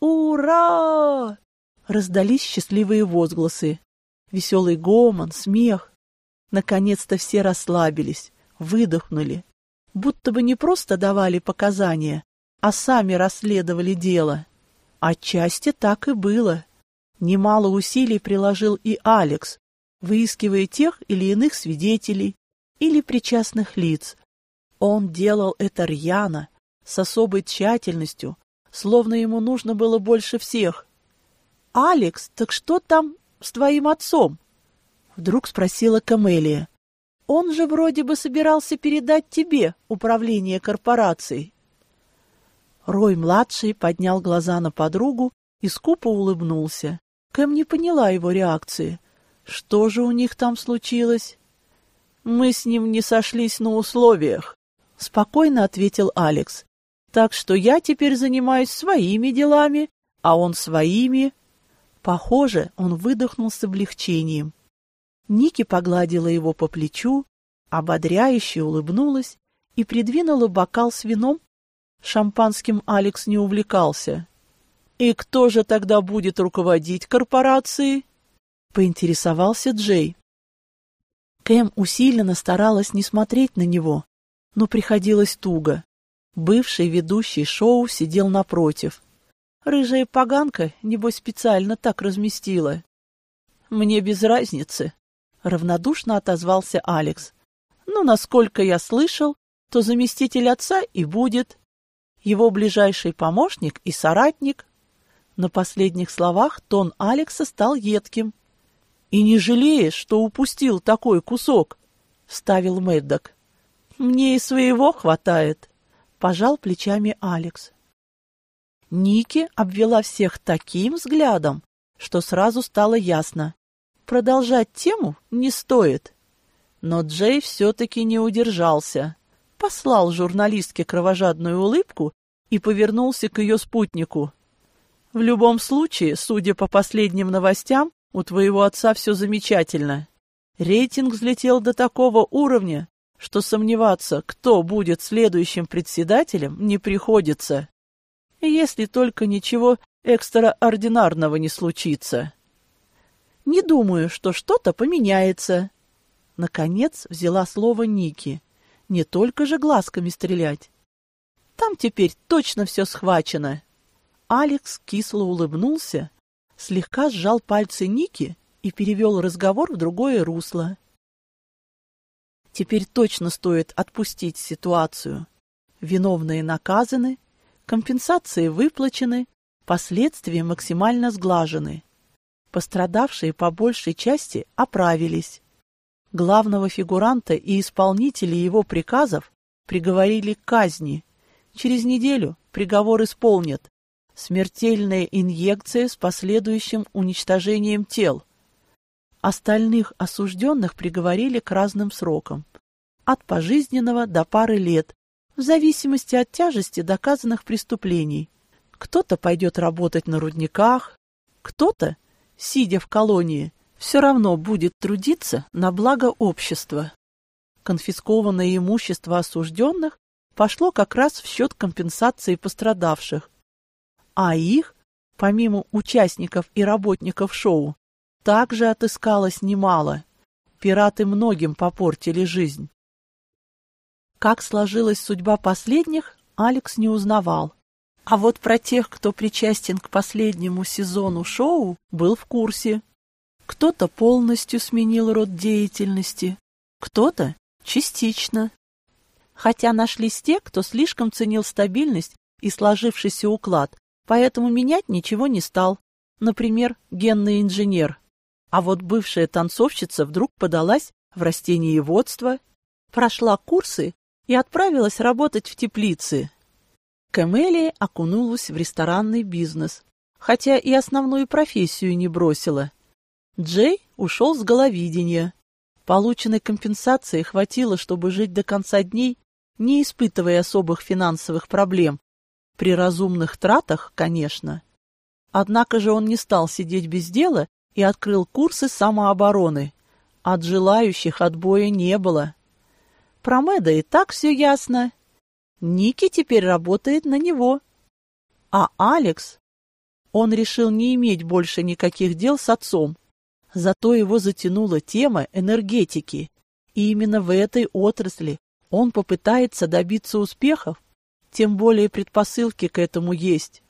[SPEAKER 1] «Ура!» Раздались счастливые возгласы. Веселый гомон, смех. Наконец-то все расслабились, выдохнули. Будто бы не просто давали показания, а сами расследовали дело. Отчасти так и было. Немало усилий приложил и Алекс, выискивая тех или иных свидетелей или причастных лиц. Он делал это рьяно, с особой тщательностью, словно ему нужно было больше всех — «Алекс, так что там с твоим отцом?» Вдруг спросила Камелия. «Он же вроде бы собирался передать тебе управление корпорацией». Рой-младший поднял глаза на подругу и скупо улыбнулся. Кэм не поняла его реакции. Что же у них там случилось? «Мы с ним не сошлись на условиях», — спокойно ответил Алекс. «Так что я теперь занимаюсь своими делами, а он своими, Похоже, он выдохнул с облегчением. Ники погладила его по плечу, ободряюще улыбнулась и придвинула бокал с вином. Шампанским Алекс не увлекался. «И кто же тогда будет руководить корпорацией?» — поинтересовался Джей. Кэм усиленно старалась не смотреть на него, но приходилось туго. Бывший ведущий шоу сидел напротив. Рыжая поганка, небось, специально так разместила. Мне без разницы, — равнодушно отозвался Алекс. Ну, насколько я слышал, то заместитель отца и будет. Его ближайший помощник и соратник. На последних словах тон Алекса стал едким. «И не жалеешь, что упустил такой кусок?» — вставил Мэддок. «Мне и своего хватает», — пожал плечами Алекс. Ники обвела всех таким взглядом, что сразу стало ясно. Продолжать тему не стоит. Но Джей все-таки не удержался. Послал журналистке кровожадную улыбку и повернулся к ее спутнику. «В любом случае, судя по последним новостям, у твоего отца все замечательно. Рейтинг взлетел до такого уровня, что сомневаться, кто будет следующим председателем, не приходится если только ничего экстраординарного не случится. Не думаю, что что-то поменяется. Наконец взяла слово Ники. Не только же глазками стрелять. Там теперь точно все схвачено. Алекс кисло улыбнулся, слегка сжал пальцы Ники и перевел разговор в другое русло. Теперь точно стоит отпустить ситуацию. Виновные наказаны, Компенсации выплачены, последствия максимально сглажены. Пострадавшие по большей части оправились. Главного фигуранта и исполнителей его приказов приговорили к казни. Через неделю приговор исполнят. Смертельная инъекция с последующим уничтожением тел. Остальных осужденных приговорили к разным срокам. от пожизненного до пары лет, в зависимости от тяжести доказанных преступлений. Кто-то пойдет работать на рудниках, кто-то, сидя в колонии, все равно будет трудиться на благо общества. Конфискованное имущество осужденных пошло как раз в счет компенсации пострадавших, а их, помимо участников и работников шоу, также отыскалось немало. Пираты многим попортили жизнь. Как сложилась судьба последних, Алекс не узнавал. А вот про тех, кто причастен к последнему сезону шоу, был в курсе. Кто-то полностью сменил род деятельности, кто-то частично. Хотя нашлись те, кто слишком ценил стабильность и сложившийся уклад, поэтому менять ничего не стал. Например, генный инженер. А вот бывшая танцовщица вдруг подалась в растениеводство, прошла курсы и отправилась работать в теплице. Камелия окунулась в ресторанный бизнес, хотя и основную профессию не бросила. Джей ушел с головидения. Полученной компенсации хватило, чтобы жить до конца дней, не испытывая особых финансовых проблем. При разумных тратах, конечно. Однако же он не стал сидеть без дела и открыл курсы самообороны. От желающих отбоя не было. Про Мэда и так все ясно. Ники теперь работает на него. А Алекс? Он решил не иметь больше никаких дел с отцом. Зато его затянула тема энергетики. И именно в этой отрасли он попытается добиться успехов, тем более предпосылки к этому есть.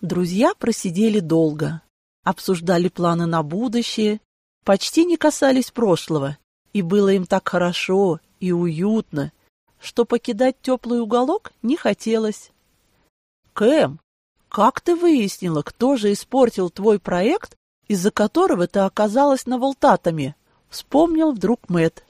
[SPEAKER 1] Друзья просидели долго обсуждали планы на будущее, почти не касались прошлого, и было им так хорошо и уютно, что покидать теплый уголок не хотелось. «Кэм, как ты выяснила, кто же испортил твой проект, из-за которого ты оказалась на Волтатами?» — вспомнил вдруг Мэт.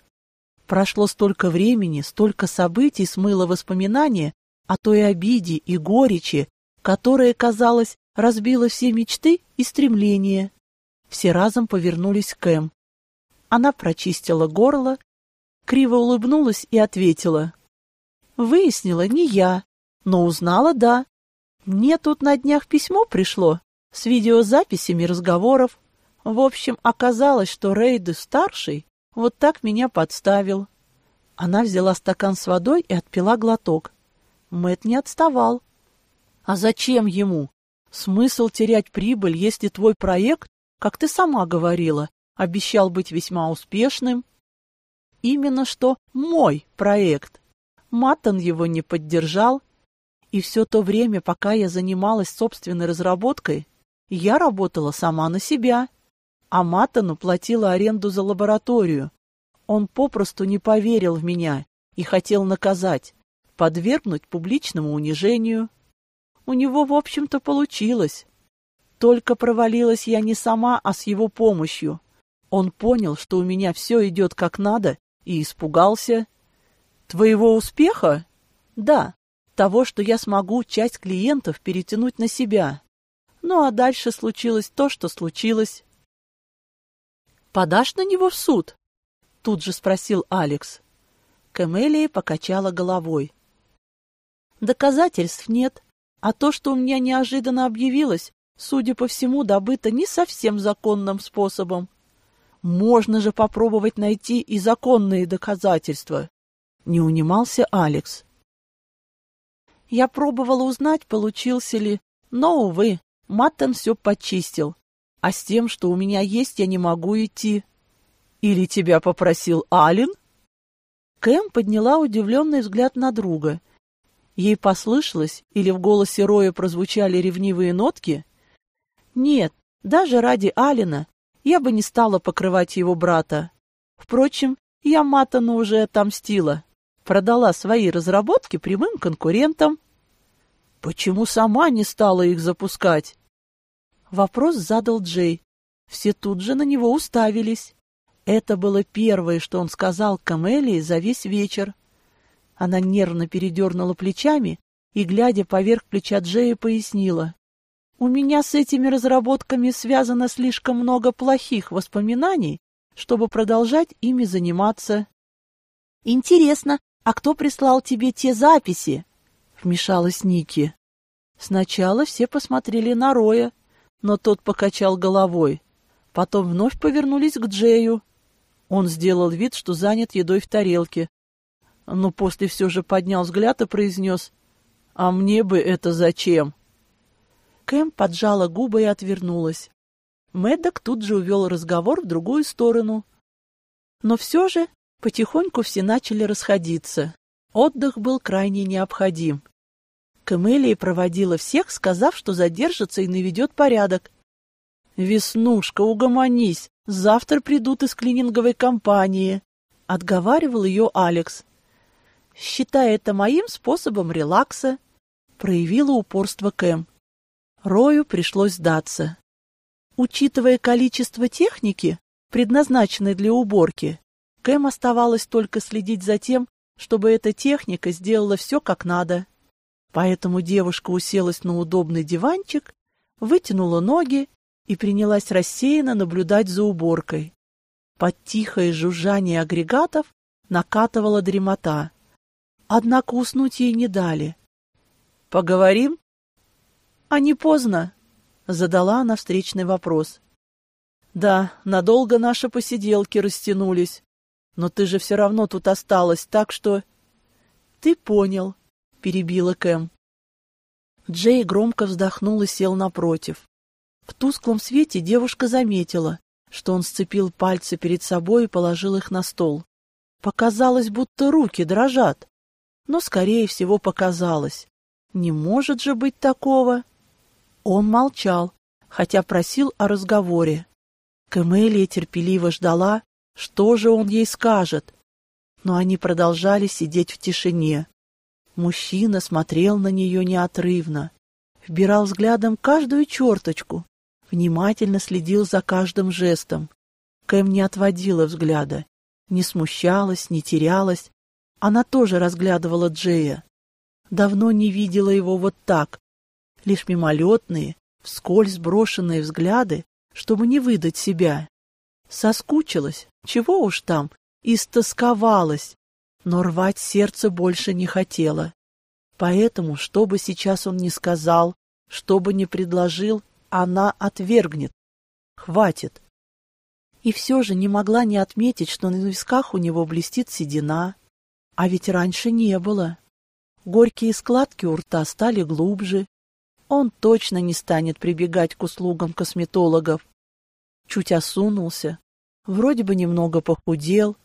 [SPEAKER 1] Прошло столько времени, столько событий смыло воспоминания о той обиде и горечи, которая, казалось, разбила все мечты и стремления. Все разом повернулись к Эм. Она прочистила горло, криво улыбнулась и ответила. Выяснила не я, но узнала да. Мне тут на днях письмо пришло с видеозаписями разговоров. В общем, оказалось, что Рейды старший вот так меня подставил. Она взяла стакан с водой и отпила глоток. Мэт не отставал. А зачем ему? Смысл терять прибыль, если твой проект, как ты сама говорила, обещал быть весьма успешным? Именно что мой проект. Маттон его не поддержал, и все то время, пока я занималась собственной разработкой, я работала сама на себя, а Маттону платила аренду за лабораторию. Он попросту не поверил в меня и хотел наказать, подвергнуть публичному унижению. У него, в общем-то, получилось. Только провалилась я не сама, а с его помощью. Он понял, что у меня все идет как надо, и испугался. Твоего успеха? Да, того, что я смогу часть клиентов перетянуть на себя. Ну а дальше случилось то, что случилось. «Подашь на него в суд?» Тут же спросил Алекс. Камелия покачала головой. «Доказательств нет. А то, что у меня неожиданно объявилось, судя по всему, добыто не совсем законным способом. Можно же попробовать найти и законные доказательства. Не унимался Алекс. Я пробовала узнать, получился ли, но, увы, Маттон все почистил. А с тем, что у меня есть, я не могу идти. Или тебя попросил Ален? Кэм подняла удивленный взгляд на друга Ей послышалось, или в голосе Роя прозвучали ревнивые нотки? Нет, даже ради Алина я бы не стала покрывать его брата. Впрочем, я Матану уже отомстила. Продала свои разработки прямым конкурентам. Почему сама не стала их запускать? Вопрос задал Джей. Все тут же на него уставились. Это было первое, что он сказал Камелии за весь вечер. Она нервно передернула плечами и, глядя поверх плеча Джея, пояснила. «У меня с этими разработками связано слишком много плохих воспоминаний, чтобы продолжать ими заниматься». Интересно, а кто прислал тебе те записи? Вмешалась Ники. Сначала все посмотрели на Роя, но тот покачал головой. Потом вновь повернулись к Джею. Он сделал вид, что занят едой в тарелке, но после все же поднял взгляд и произнес «А мне бы это зачем?» Кэм поджала губы и отвернулась. Мэддок тут же увел разговор в другую сторону. Но все же потихоньку все начали расходиться. Отдых был крайне необходим. Камелия проводила всех, сказав, что задержится и наведет порядок. «Веснушка, угомонись, завтра придут из клининговой компании», — отговаривал ее Алекс. «Считай это моим способом релакса», — проявила упорство Кэм. Рою пришлось сдаться. Учитывая количество техники, предназначенной для уборки, Кэм оставалось только следить за тем, чтобы эта техника сделала все как надо. Поэтому девушка уселась на удобный диванчик, вытянула ноги и принялась рассеянно наблюдать за уборкой. Под тихое жужжание агрегатов накатывала дремота. Однако уснуть ей не дали. «Поговорим?» «А не поздно?» — задала она встречный вопрос. «Да, надолго наши посиделки растянулись. Но ты же все равно тут осталась, так что...» «Ты понял», — перебила Кэм. Джей громко вздохнул и сел напротив. В тусклом свете девушка заметила, что он сцепил пальцы перед собой и положил их на стол. Показалось, будто руки дрожат. Но, скорее всего, показалось. Не может же быть такого. Он молчал, хотя просил о разговоре. Кэмелия терпеливо ждала, что же он ей скажет. Но они продолжали сидеть в тишине. Мужчина смотрел на нее неотрывно, вбирал взглядом каждую черточку, внимательно следил за каждым жестом. Кэм не отводила взгляда, не смущалась, не терялась. Она тоже разглядывала Джея. Давно не видела его вот так, лишь мимолетные, вскользь брошенные взгляды, чтобы не выдать себя. Соскучилась, чего уж там, истосковалась, но рвать сердце больше не хотела. Поэтому, что бы сейчас он ни сказал, что бы ни предложил, она отвергнет. Хватит. И все же не могла не отметить, что на висках у него блестит седина. А ведь раньше не было. Горькие складки у рта стали глубже. Он точно не станет прибегать к услугам косметологов. Чуть осунулся, вроде бы немного похудел,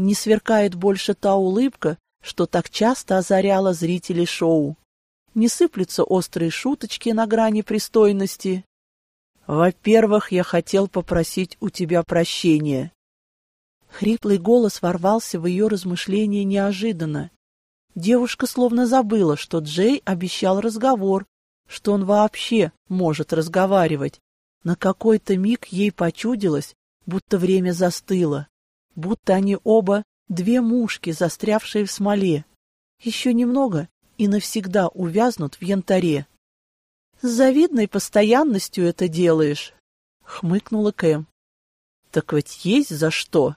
[SPEAKER 1] не сверкает больше та улыбка, что так часто озаряла зрителей шоу. Не сыплются острые шуточки на грани пристойности. Во-первых, я хотел попросить у тебя прощения. Хриплый голос ворвался в ее размышления неожиданно. Девушка словно забыла, что Джей обещал разговор, что он вообще может разговаривать. На какой-то миг ей почудилось, будто время застыло, будто они оба две мушки, застрявшие в смоле. Еще немного и навсегда увязнут в янтаре. — С завидной постоянностью это делаешь, — хмыкнула Кэм. — Так ведь есть за что.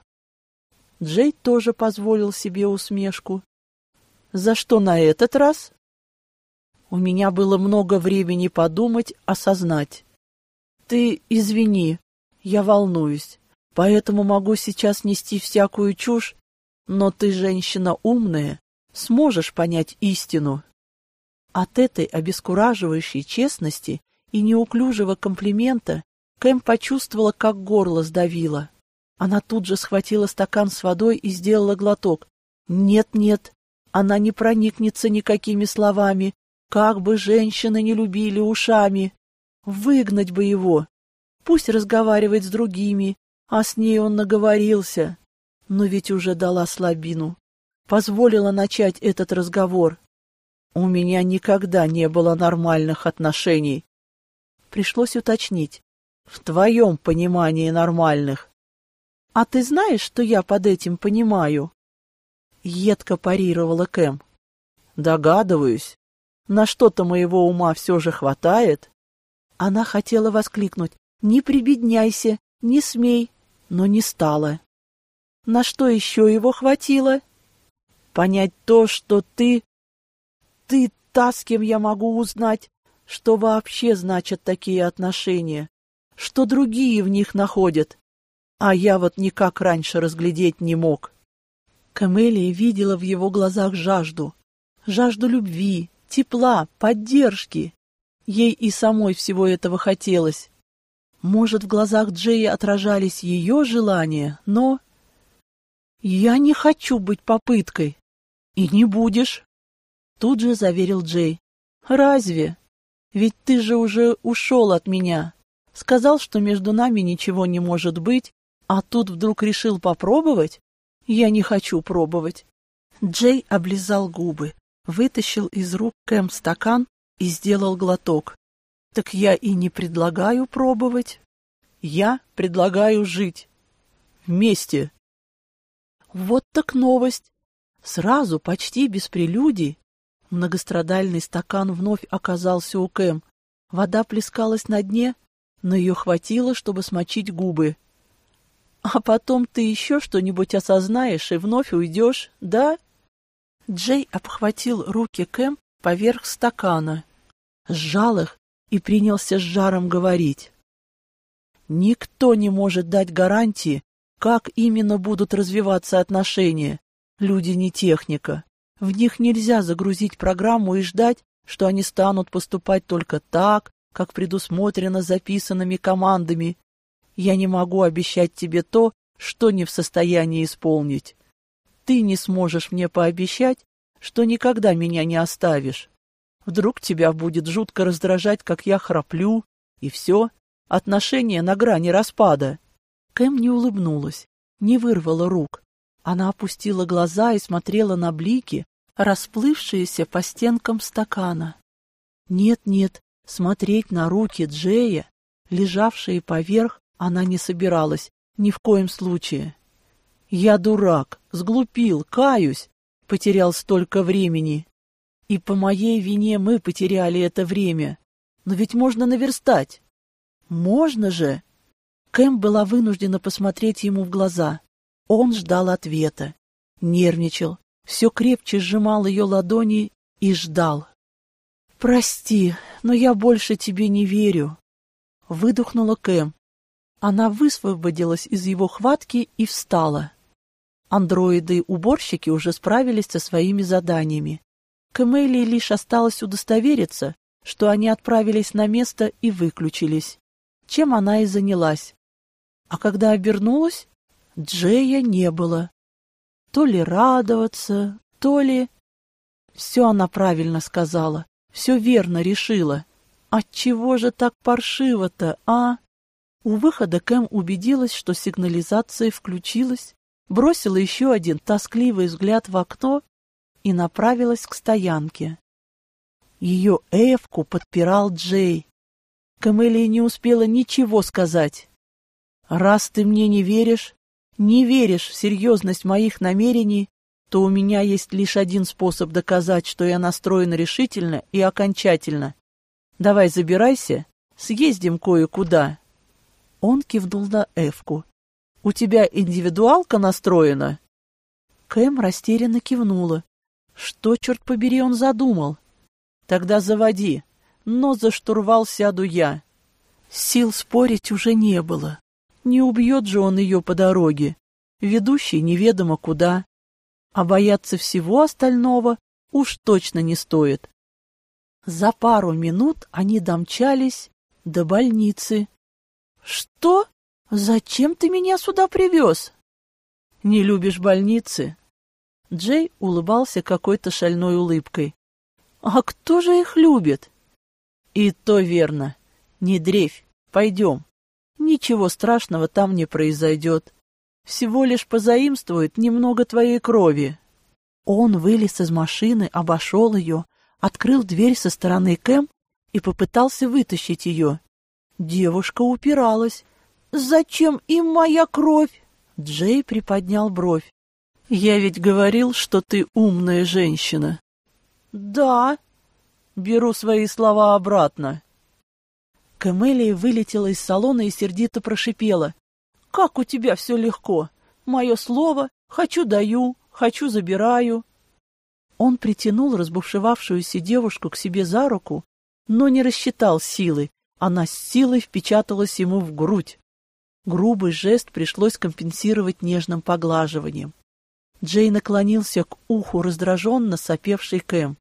[SPEAKER 1] Джей тоже позволил себе усмешку. — За что на этот раз? У меня было много времени подумать, осознать. Ты извини, я волнуюсь, поэтому могу сейчас нести всякую чушь, но ты женщина умная, сможешь понять истину. От этой обескураживающей честности и неуклюжего комплимента Кэм почувствовала, как горло сдавило. Она тут же схватила стакан с водой и сделала глоток. Нет-нет, она не проникнется никакими словами, как бы женщины не любили ушами. Выгнать бы его. Пусть разговаривает с другими, а с ней он наговорился. Но ведь уже дала слабину. Позволила начать этот разговор. У меня никогда не было нормальных отношений. Пришлось уточнить. В твоем понимании нормальных. А ты знаешь, что я под этим понимаю? Едко парировала Кэм. Догадываюсь. На что-то моего ума все же хватает. Она хотела воскликнуть «Не прибедняйся, не смей», но не стала. На что еще его хватило? Понять то, что ты... Ты та, с кем я могу узнать, что вообще значат такие отношения, что другие в них находят, а я вот никак раньше разглядеть не мог. Камелия видела в его глазах жажду, жажду любви, тепла, поддержки. Ей и самой всего этого хотелось. Может, в глазах Джея отражались ее желания, но... «Я не хочу быть попыткой». «И не будешь», — тут же заверил Джей. «Разве? Ведь ты же уже ушел от меня. Сказал, что между нами ничего не может быть, а тут вдруг решил попробовать? Я не хочу пробовать». Джей облизал губы, вытащил из рук Кэм стакан и сделал глоток. Так я и не предлагаю пробовать. Я предлагаю жить. Вместе. Вот так новость. Сразу, почти без прелюдий, многострадальный стакан вновь оказался у Кэм. Вода плескалась на дне, но ее хватило, чтобы смочить губы. А потом ты еще что-нибудь осознаешь и вновь уйдешь, да? Джей обхватил руки Кэм поверх стакана, сжал их и принялся с жаром говорить. Никто не может дать гарантии, как именно будут развиваться отношения. Люди не техника. В них нельзя загрузить программу и ждать, что они станут поступать только так, как предусмотрено записанными командами. Я не могу обещать тебе то, что не в состоянии исполнить. Ты не сможешь мне пообещать, что никогда меня не оставишь. Вдруг тебя будет жутко раздражать, как я храплю, и все, отношения на грани распада. Кэм не улыбнулась, не вырвала рук. Она опустила глаза и смотрела на блики, расплывшиеся по стенкам стакана. Нет-нет, смотреть на руки Джея, лежавшие поверх, она не собиралась, ни в коем случае. Я дурак, сглупил, каюсь, потерял столько времени. И по моей вине мы потеряли это время. Но ведь можно наверстать. Можно же. Кэм была вынуждена посмотреть ему в глаза. Он ждал ответа. Нервничал, все крепче сжимал ее ладони и ждал. «Прости, но я больше тебе не верю», — выдохнула Кэм. Она высвободилась из его хватки и встала. Андроиды-уборщики уже справились со своими заданиями. Кэмелии лишь осталось удостовериться, что они отправились на место и выключились, чем она и занялась. А когда обернулась, Джея не было. То ли радоваться, то ли... Все она правильно сказала, все верно решила. Отчего же так паршиво-то, а? У выхода Кэм убедилась, что сигнализация включилась, бросила еще один тоскливый взгляд в окно и направилась к стоянке. Ее Эвку подпирал Джей. Камелия не успела ничего сказать. «Раз ты мне не веришь, не веришь в серьезность моих намерений, то у меня есть лишь один способ доказать, что я настроен решительно и окончательно. Давай забирайся, съездим кое-куда». Он кивнул на Эвку. «У тебя индивидуалка настроена?» Кэм растерянно кивнула. Что, черт побери, он задумал? Тогда заводи, но за штурвал сяду я. Сил спорить уже не было. Не убьет же он ее по дороге. Ведущий неведомо куда. А бояться всего остального уж точно не стоит. За пару минут они домчались до больницы. «Что? Зачем ты меня сюда привез?» «Не любишь больницы?» Джей улыбался какой-то шальной улыбкой. «А кто же их любит?» «И то верно. Не дрейфь. Пойдем. Ничего страшного там не произойдет. Всего лишь позаимствует немного твоей крови». Он вылез из машины, обошел ее, открыл дверь со стороны Кэм и попытался вытащить ее. Девушка упиралась. «Зачем им моя кровь?» Джей приподнял бровь. Я ведь говорил, что ты умная женщина. Да. Беру свои слова обратно. Камелия вылетела из салона и сердито прошипела. Как у тебя все легко. Мое слово «хочу даю», «хочу забираю». Он притянул разбушевавшуюся девушку к себе за руку, но не рассчитал силы, она с силой впечаталась ему в грудь. Грубый жест пришлось компенсировать нежным поглаживанием. Джей наклонился к уху раздраженно сопевший Кэм.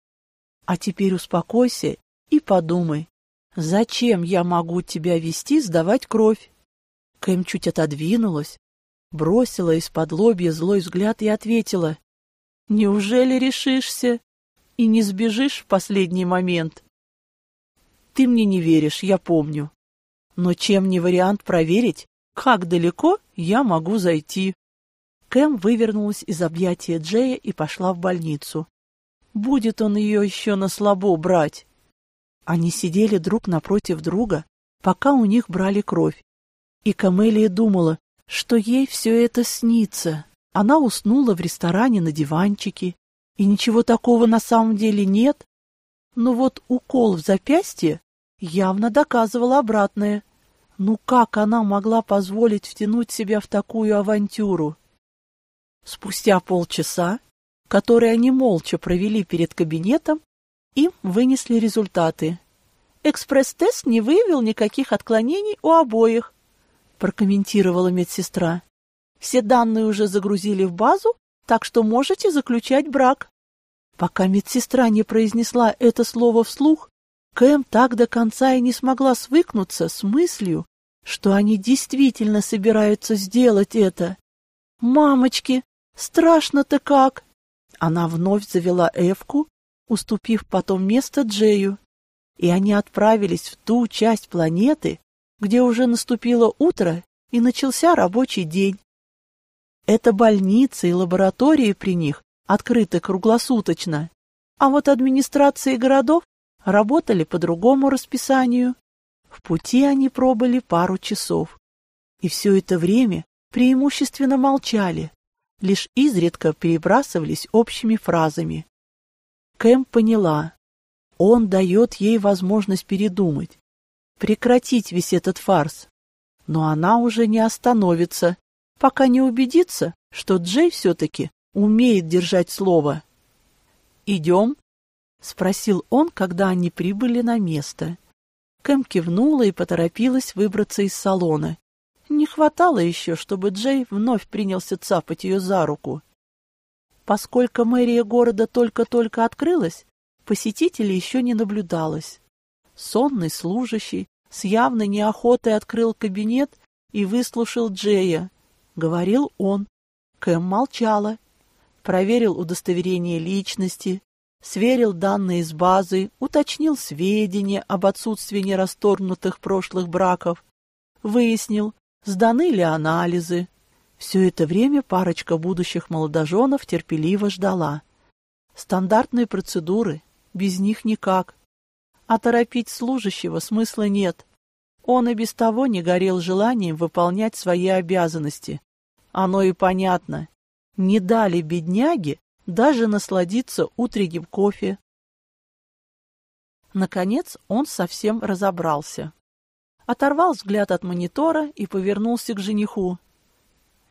[SPEAKER 1] «А теперь успокойся и подумай, зачем я могу тебя вести сдавать кровь?» Кэм чуть отодвинулась, бросила из-под лобья злой взгляд и ответила. «Неужели решишься и не сбежишь в последний момент?» «Ты мне не веришь, я помню. Но чем не вариант проверить, как далеко я могу зайти?» Кэм вывернулась из объятия Джея и пошла в больницу. Будет он ее еще на слабо брать. Они сидели друг напротив друга, пока у них брали кровь. И Камелия думала, что ей все это снится. Она уснула в ресторане на диванчике, и ничего такого на самом деле нет. Но вот укол в запястье явно доказывал обратное. Ну как она могла позволить втянуть себя в такую авантюру? Спустя полчаса, которые они молча провели перед кабинетом, им вынесли результаты. Экспресс-тест не выявил никаких отклонений у обоих, прокомментировала медсестра. Все данные уже загрузили в базу, так что можете заключать брак. Пока медсестра не произнесла это слово вслух, Кэм так до конца и не смогла свыкнуться с мыслью, что они действительно собираются сделать это. «Мамочки, страшно-то как!» Она вновь завела Эвку, уступив потом место Джею, и они отправились в ту часть планеты, где уже наступило утро и начался рабочий день. Это больницы и лаборатории при них открыты круглосуточно, а вот администрации городов работали по другому расписанию. В пути они пробыли пару часов. И все это время преимущественно молчали, лишь изредка перебрасывались общими фразами. Кэм поняла, он дает ей возможность передумать, прекратить весь этот фарс. Но она уже не остановится, пока не убедится, что Джей все-таки умеет держать слово. «Идем?» — спросил он, когда они прибыли на место. Кэм кивнула и поторопилась выбраться из салона. Не хватало еще, чтобы Джей вновь принялся цапать ее за руку. Поскольку мэрия города только-только открылась, посетителей еще не наблюдалось. Сонный служащий с явной неохотой открыл кабинет и выслушал Джея. Говорил он. Кэм молчала. Проверил удостоверение личности, сверил данные из базы, уточнил сведения об отсутствии нерасторгнутых прошлых браков, выяснил, сданы ли анализы. Все это время парочка будущих молодоженов терпеливо ждала. Стандартные процедуры, без них никак. А торопить служащего смысла нет. Он и без того не горел желанием выполнять свои обязанности. Оно и понятно. Не дали бедняге даже насладиться утренним кофе. Наконец он совсем разобрался. Оторвал взгляд от монитора и повернулся к жениху.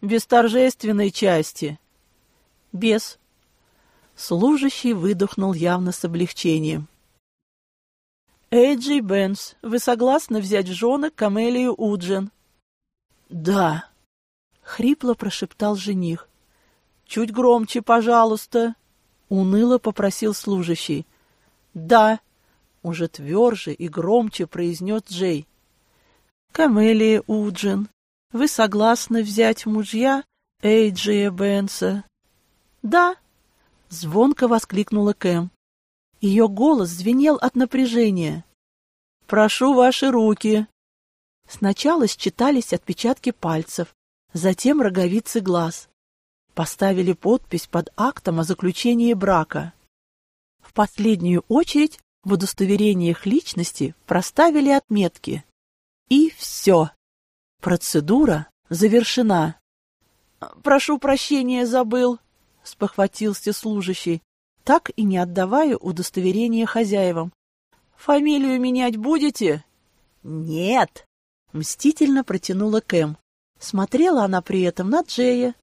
[SPEAKER 1] «Без торжественной части». «Без». Служащий выдохнул явно с облегчением. «Эйджи Бенс, вы согласны взять в жены Камелию Уджин?» «Да», — хрипло прошептал жених. «Чуть громче, пожалуйста», — уныло попросил служащий. «Да», — уже тверже и громче произнес Джей. «Камелия Уджин, вы согласны взять мужья Эйджия Бенса?» «Да», — звонко воскликнула Кэм. Ее голос звенел от напряжения. «Прошу ваши руки!» Сначала считались отпечатки пальцев, затем роговицы глаз. Поставили подпись под актом о заключении брака. В последнюю очередь в удостоверениях личности проставили отметки. И все. Процедура завершена. «Прошу прощения, забыл», — спохватился служащий так и не отдавая удостоверение хозяевам. «Фамилию менять будете?» «Нет!» — мстительно протянула Кэм. Смотрела она при этом на Джея.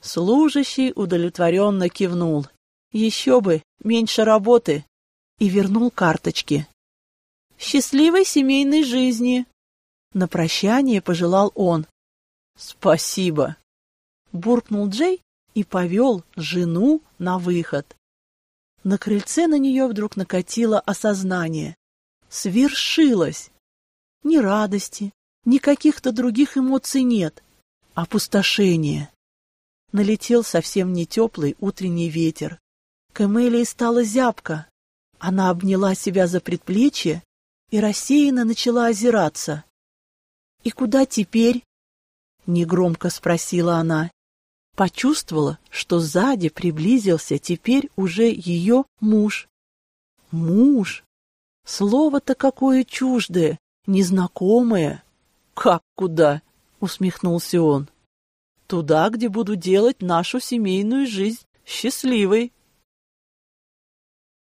[SPEAKER 1] Служащий удовлетворенно кивнул. Еще бы, меньше работы. И вернул карточки. Счастливой семейной жизни. На прощание пожелал он. Спасибо. Буркнул Джей и повел жену на выход. На крыльце на нее вдруг накатило осознание. Свершилось! Ни радости, ни каких-то других эмоций нет. Опустошение. Налетел совсем не теплый утренний ветер. К Эмелии стала зябко. Она обняла себя за предплечье и рассеянно начала озираться. «И куда теперь?» — негромко спросила она почувствовала, что сзади приблизился теперь уже ее муж. Муж! Слово-то какое чуждое, незнакомое. Как куда? Усмехнулся он. Туда, где буду делать нашу семейную жизнь счастливой.